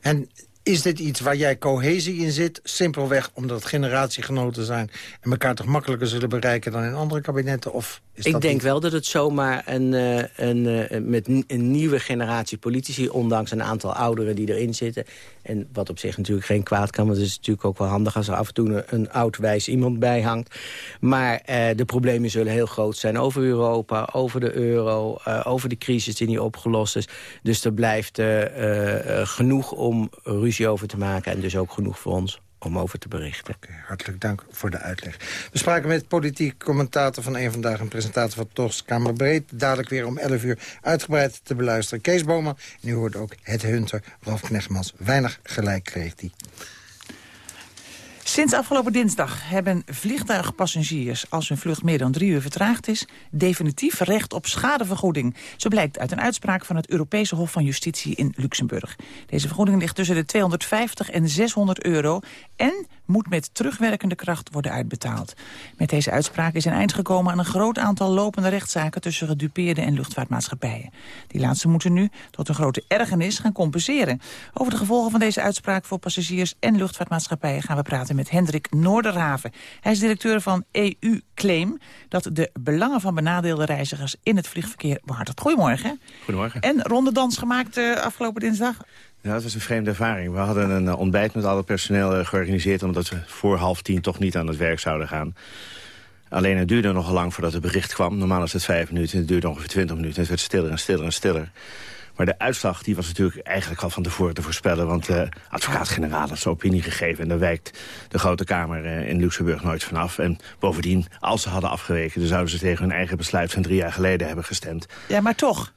En is dit iets waar jij cohesie in zit? Simpelweg omdat het generatiegenoten zijn... en elkaar toch makkelijker zullen bereiken dan in andere kabinetten? Of is
ik
dat
denk
niet?
wel dat het zomaar een, uh, een, uh, met een nieuwe generatie politici... ondanks een aantal ouderen die erin zitten... en wat op zich natuurlijk geen kwaad kan... want het is natuurlijk ook wel handig als er af en toe een oud wijs iemand bij hangt. Maar uh, de problemen zullen heel groot zijn over Europa, over de euro... over de crisis die niet opgelost is. Dus er blijft genoeg om ruzie over te maken... en dus ook genoeg voor ons om over te berichten.
Hartelijk dank voor de uitleg. We spraken met politiek commentator van een vandaag... en presentator van TOS Kamerbreed. Dadelijk weer om 11 uur uitgebreid te beluisteren. Kees Boman, en hoort ook het Hunter, Ralf Knechtmans. Weinig gelijk kreeg hij.
Sinds afgelopen dinsdag hebben vliegtuigpassagiers... als hun vlucht meer dan drie uur vertraagd is... definitief recht op schadevergoeding. Zo blijkt uit een uitspraak van het Europese Hof van Justitie in Luxemburg. Deze vergoeding ligt tussen de 250 en 600 euro... en moet met terugwerkende kracht worden uitbetaald. Met deze uitspraak is een eind gekomen aan een groot aantal lopende rechtszaken... tussen gedupeerden en luchtvaartmaatschappijen. Die laatste moeten nu tot een grote ergernis gaan compenseren. Over de gevolgen van deze uitspraak voor passagiers en luchtvaartmaatschappijen... gaan we praten met Hendrik Noorderhaven. Hij is directeur van EU Claim... dat de belangen van benadeelde reizigers in het vliegverkeer behartigt. Goedemorgen.
Goedemorgen.
En ronde dans gemaakt uh, afgelopen dinsdag?
Ja, dat was een vreemde ervaring. We hadden een uh, ontbijt met al het personeel uh, georganiseerd... omdat we voor half tien toch niet aan het werk zouden gaan. Alleen het duurde nogal lang voordat het bericht kwam. Normaal is het vijf minuten, het duurde ongeveer twintig minuten. Het werd stiller en stiller en stiller. Maar de uitslag die was natuurlijk eigenlijk al van tevoren te voorspellen... want de advocaat-generaal had zijn opinie gegeven... en daar wijkt de Grote Kamer in Luxemburg nooit vanaf. En bovendien, als ze hadden afgeweken... dan zouden ze tegen hun eigen besluit van drie jaar geleden hebben gestemd.
Ja, maar toch...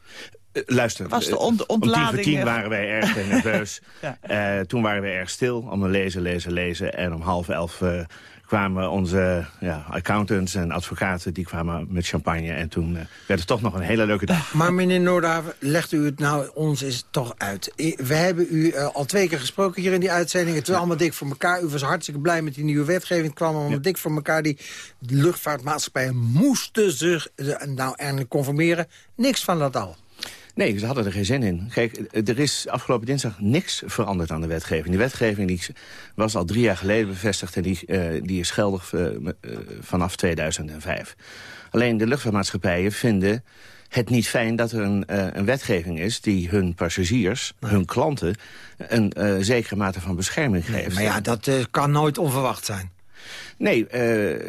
Uh, luister,
was de ont ontlading...
om tien voor tien waren wij erg nerveus. ja. uh, toen waren we erg stil, om lezen, lezen, lezen. En om half elf uh, kwamen onze ja, accountants en advocaten... die kwamen met champagne. En toen werd het toch nog een hele leuke dag.
Maar meneer Noordhaven, legt u het nou ons eens toch uit. We hebben u al twee keer gesproken hier in die uitzending. Het was allemaal dik voor elkaar. U was hartstikke blij met die nieuwe wetgeving. Het kwam allemaal ja. dik voor elkaar. Die luchtvaartmaatschappijen moesten zich nou eindelijk conformeren. Niks van dat al.
Nee, ze hadden er geen zin in. Kijk, er is afgelopen dinsdag niks veranderd aan de wetgeving. Die wetgeving die was al drie jaar geleden bevestigd... en die, uh, die is geldig uh, uh, vanaf 2005. Alleen de luchtvaartmaatschappijen vinden het niet fijn dat er een, een wetgeving is... die hun passagiers, nee. hun klanten, een zekere mate van bescherming geeft.
Nee, maar ja, dat kan nooit onverwacht zijn.
Nee, uh,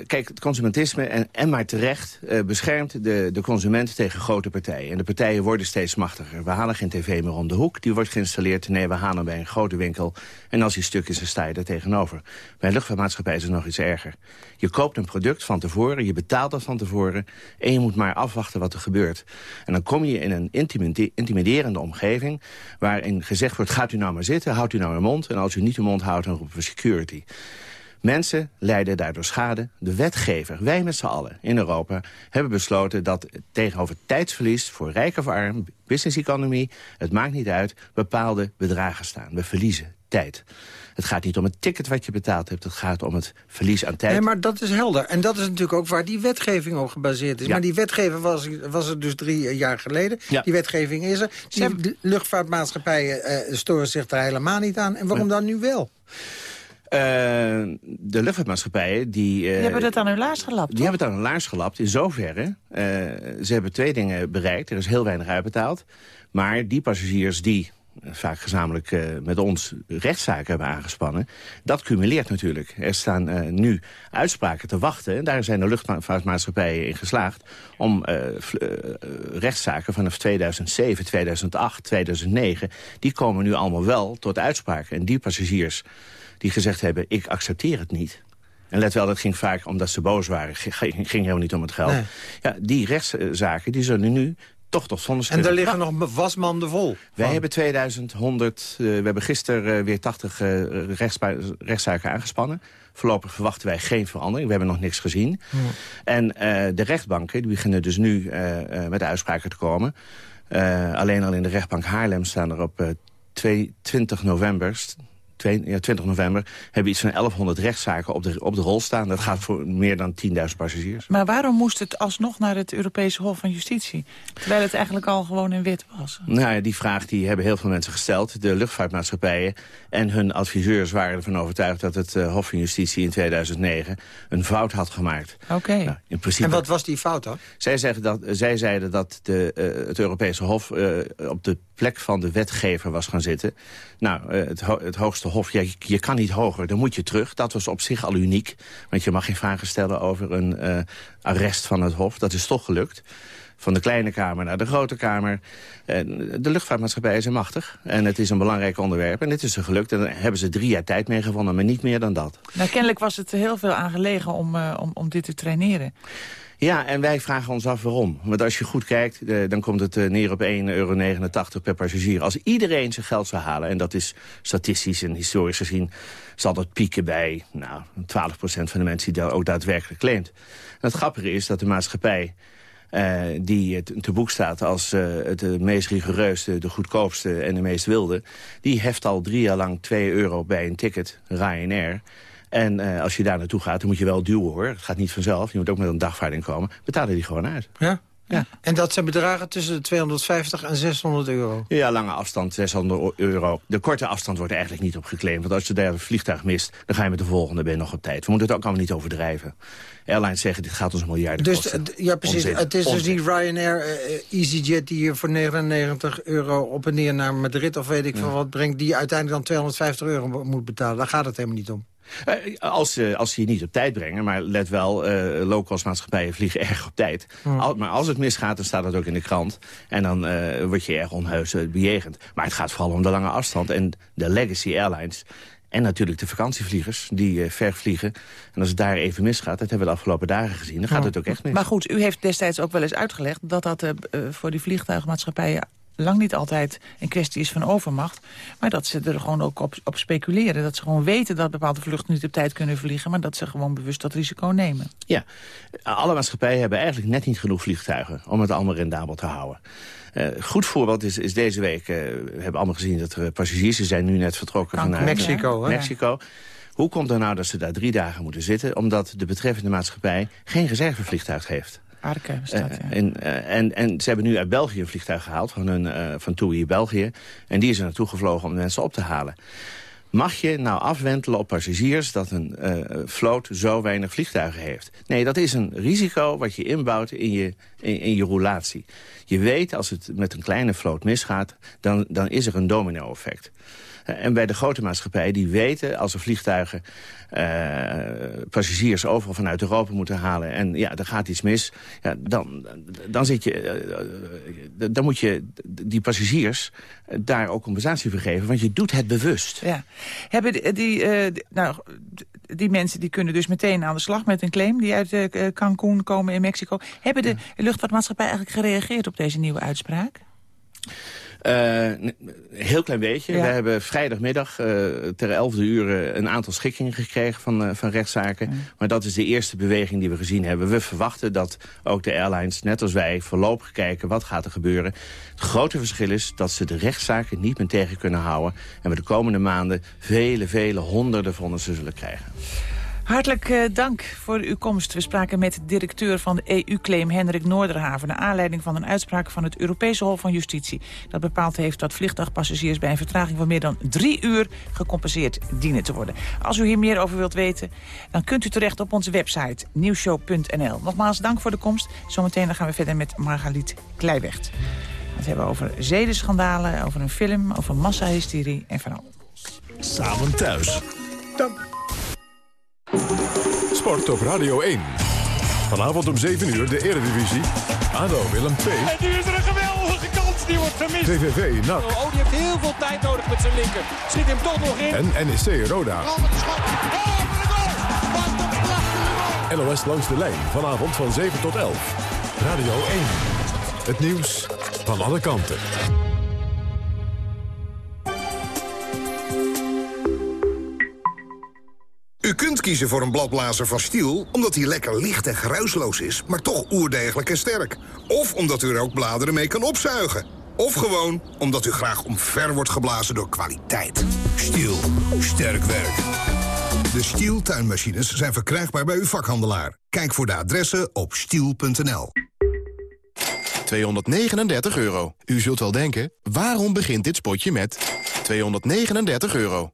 kijk, het consumentisme, en, en maar terecht, uh, beschermt de, de consument tegen grote partijen. En de partijen worden steeds machtiger. We halen geen tv meer om de hoek, die wordt geïnstalleerd. Nee, we halen bij een grote winkel. En als die stuk is, dan sta je er tegenover. Bij een luchtvaartmaatschappij is het nog iets erger. Je koopt een product van tevoren, je betaalt dat van tevoren... en je moet maar afwachten wat er gebeurt. En dan kom je in een intimiderende omgeving... waarin gezegd wordt, gaat u nou maar zitten, houdt u nou uw mond... en als u niet uw mond houdt, dan roepen we security. Mensen lijden daardoor schade. De wetgever, wij met z'n allen in Europa, hebben besloten dat tegenover tijdsverlies voor rijk of arm, business-economie, het maakt niet uit, bepaalde bedragen staan. We verliezen tijd. Het gaat niet om het ticket wat je betaald hebt. Het gaat om het verlies aan tijd.
Nee, maar dat is helder. En dat is natuurlijk ook waar die wetgeving op gebaseerd is. Ja. Maar die wetgeving was, was er dus drie jaar geleden. Ja. Die wetgeving is er. Die luchtvaartmaatschappijen uh, storen zich daar helemaal niet aan. En waarom dan nu wel?
Uh, de luchtvaartmaatschappijen... Die, uh,
die hebben dat aan hun laars gelapt,
Die toch? hebben het aan hun laars gelapt. In zoverre, uh, ze hebben twee dingen bereikt. Er is heel weinig uitbetaald. Maar die passagiers die vaak gezamenlijk uh, met ons rechtszaken hebben aangespannen. Dat cumuleert natuurlijk. Er staan uh, nu uitspraken te wachten. En daar zijn de luchtvaartmaatschappijen in geslaagd... om uh, rechtszaken vanaf 2007, 2008, 2009... die komen nu allemaal wel tot uitspraken. En die passagiers die gezegd hebben, ik accepteer het niet. En let wel, dat ging vaak omdat ze boos waren. Ging, ging helemaal niet om het geld. Nee. Ja, die rechtszaken die zullen nu toch tot zonnes
En er liggen nog wasmanden vol.
Wij hebben 2100, uh, we hebben gisteren uh, weer 80 uh, rechtszaken aangespannen. Voorlopig verwachten wij geen verandering. We hebben nog niks gezien. En de rechtbanken die beginnen dus nu met uitspraken te komen. alleen al in de rechtbank Haarlem staan er op 20 november ja, 20 november... hebben we iets van 1100 rechtszaken op de, op de rol staan. Dat gaat voor meer dan 10.000 passagiers.
Maar waarom moest het alsnog naar het Europese Hof van Justitie? Terwijl het eigenlijk al gewoon in wit was.
Nou ja, die vraag die hebben heel veel mensen gesteld. De luchtvaartmaatschappijen en hun adviseurs waren ervan overtuigd... dat het uh, Hof van Justitie in 2009 een fout had gemaakt.
Oké. Nou,
en wat was die fout dan?
Zij, zeggen dat, zij zeiden dat de, uh, het Europese Hof uh, op de plek van de wetgever was gaan zitten. Nou, het, ho het hoogste hof, je, je, kan niet hoger, dan moet je terug. Dat was op zich al uniek, want je mag geen vragen stellen over een uh, arrest van het hof. Dat is toch gelukt. Van de kleine kamer naar de grote kamer. de luchtvaartmaatschappij is machtig. En het is een belangrijk onderwerp. En dit is er gelukt. En daar hebben ze drie jaar tijd mee gewonnen, maar niet meer dan dat.
Nou, kennelijk was het heel veel aangelegen om, uh, om, om dit te traineren.
Ja, en wij vragen ons af waarom. Want als je goed kijkt, eh, dan komt het eh, neer op 1,89 euro per passagier. Als iedereen zijn geld zou halen, en dat is statistisch en historisch gezien... zal dat pieken bij nou, 12% van de mensen die dat ook daadwerkelijk claimt. En het grappige is dat de maatschappij... Uh, die te boek staat als het meest rigoureusste, de goedkoopste en de meest wilde... die heft al drie jaar lang 2 euro bij een ticket, Ryanair... En uh, als je daar naartoe gaat, dan moet je wel duwen hoor. Het gaat niet vanzelf. Je moet ook met een dagvaarding komen. Betalen die gewoon uit.
Ja? Ja. En dat zijn bedragen tussen de 250 en 600 euro?
Ja, lange afstand 600 euro. De korte afstand wordt er eigenlijk niet op geclaimd. Want als je daar een vliegtuig mist, dan ga je met de volgende ben nog op tijd. We moeten het ook allemaal niet overdrijven. Airlines zeggen, dit gaat ons miljarden
dus,
kosten.
Ja, precies. Het is dus niet Ryanair, uh, EasyJet die je voor 99 euro op en neer naar Madrid... of weet ik ja. veel wat brengt, die uiteindelijk dan 250 euro moet betalen. Daar gaat het helemaal niet om.
Uh, als, uh, als ze je niet op tijd brengen, maar let wel, uh, low-cost maatschappijen vliegen erg op tijd. Hmm. Al, maar als het misgaat, dan staat dat ook in de krant. En dan word je erg onheus bejegend. Maar het gaat vooral om de lange afstand en de legacy airlines. En natuurlijk de vakantievliegers die ver vliegen. En als het daar even misgaat, dat hebben we de afgelopen dagen gezien... dan gaat het ook echt mis.
Maar goed, u heeft destijds ook wel eens uitgelegd... dat dat voor die vliegtuigmaatschappijen lang niet altijd een kwestie is van overmacht. Maar dat ze er gewoon ook op, op, speculeren. Dat ze gewoon weten dat bepaalde vluchten niet op tijd kunnen vliegen... maar dat ze gewoon bewust dat risico nemen.
Ja, alle maatschappijen hebben eigenlijk net niet genoeg vliegtuigen... om het allemaal rendabel te houden. Uh, goed voorbeeld is, is deze week, uh, we hebben allemaal gezien dat er passagiers zijn nu net vertrokken vanuit
Mexico.
Mexico. Hoe komt er nou dat ze daar drie dagen moeten zitten? Omdat de betreffende maatschappij geen reservevliegtuig heeft.
Arke bestaat,
ja. en, en, en ze hebben nu uit België een vliegtuig gehaald, van, hun, uh, van TUI België. En die is er naartoe gevlogen om de mensen op te halen. Mag je nou afwentelen op passagiers dat een uh, vloot zo weinig vliegtuigen heeft? Nee, dat is een risico wat je inbouwt in je, in, in je roulatie. Je weet, als het met een kleine vloot misgaat, dan, dan is er een domino-effect. En bij de grote maatschappij, die weten als er vliegtuigen uh, passagiers overal vanuit Europa moeten halen... en ja, er gaat iets mis, ja, dan, dan, zit je, uh, dan moet je die passagiers daar ook compensatie voor geven... want je doet het bewust.
Ja. Hebben die, die, nou, die mensen die kunnen dus meteen aan de slag met een claim... die uit Cancún komen in Mexico. Hebben de luchtvaartmaatschappij eigenlijk gereageerd op deze nieuwe uitspraak?
Uh, heel klein beetje. Ja. We hebben vrijdagmiddag uh, ter elfde uur een aantal schikkingen gekregen van, van rechtszaken. Ja. Maar dat is de eerste beweging die we gezien hebben. We verwachten dat ook de airlines, net als wij, voorlopig kijken wat gaat er gebeuren. Het grote verschil is dat ze de rechtszaken niet meer tegen kunnen houden. En we de komende maanden vele, vele honderden vonnissen zullen krijgen.
Hartelijk uh, dank voor uw komst. We spraken met directeur van de EU-claim Hendrik Noorderhaven... naar aanleiding van een uitspraak van het Europese Hof van Justitie... dat bepaald heeft dat vliegtuigpassagiers bij een vertraging van meer dan drie uur... gecompenseerd dienen te worden. Als u hier meer over wilt weten, dan kunt u terecht op onze website nieuwshow.nl. Nogmaals dank voor de komst. Zometeen gaan we verder met Margaliet Kleiweg. We hebben over zedenschandalen, over een film, over massahysterie en van
Samen thuis. Dank. Sport op Radio 1. Vanavond om 7 uur de Eredivisie. ADO Willem 2.
En nu is er een geweldige kans, die wordt gemist.
VVV NAC.
Oh, die heeft heel veel tijd nodig met zijn linker. Schiet hem toch nog in.
En NEC Roda.
Oh, wat een schot. Oh, wat een goal. Wat een prachtige
LOS langs de lijn. Vanavond van 7 tot 11. Radio 1. Het nieuws van alle kanten.
U kunt kiezen voor een bladblazer van Stiel omdat hij lekker licht en geruisloos is... maar toch oerdegelijk en sterk. Of omdat u er ook bladeren mee kan opzuigen. Of gewoon omdat u graag omver wordt geblazen door kwaliteit. Stiel. Sterk werk. De Stiel tuinmachines zijn verkrijgbaar bij uw vakhandelaar. Kijk voor de adressen op stiel.nl.
239 euro. U zult wel denken, waarom begint dit spotje met 239 euro?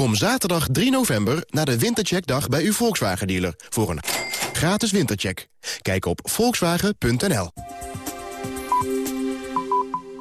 Kom zaterdag 3 november naar de Wintercheckdag bij uw Volkswagen-dealer... voor een gratis wintercheck. Kijk op volkswagen.nl.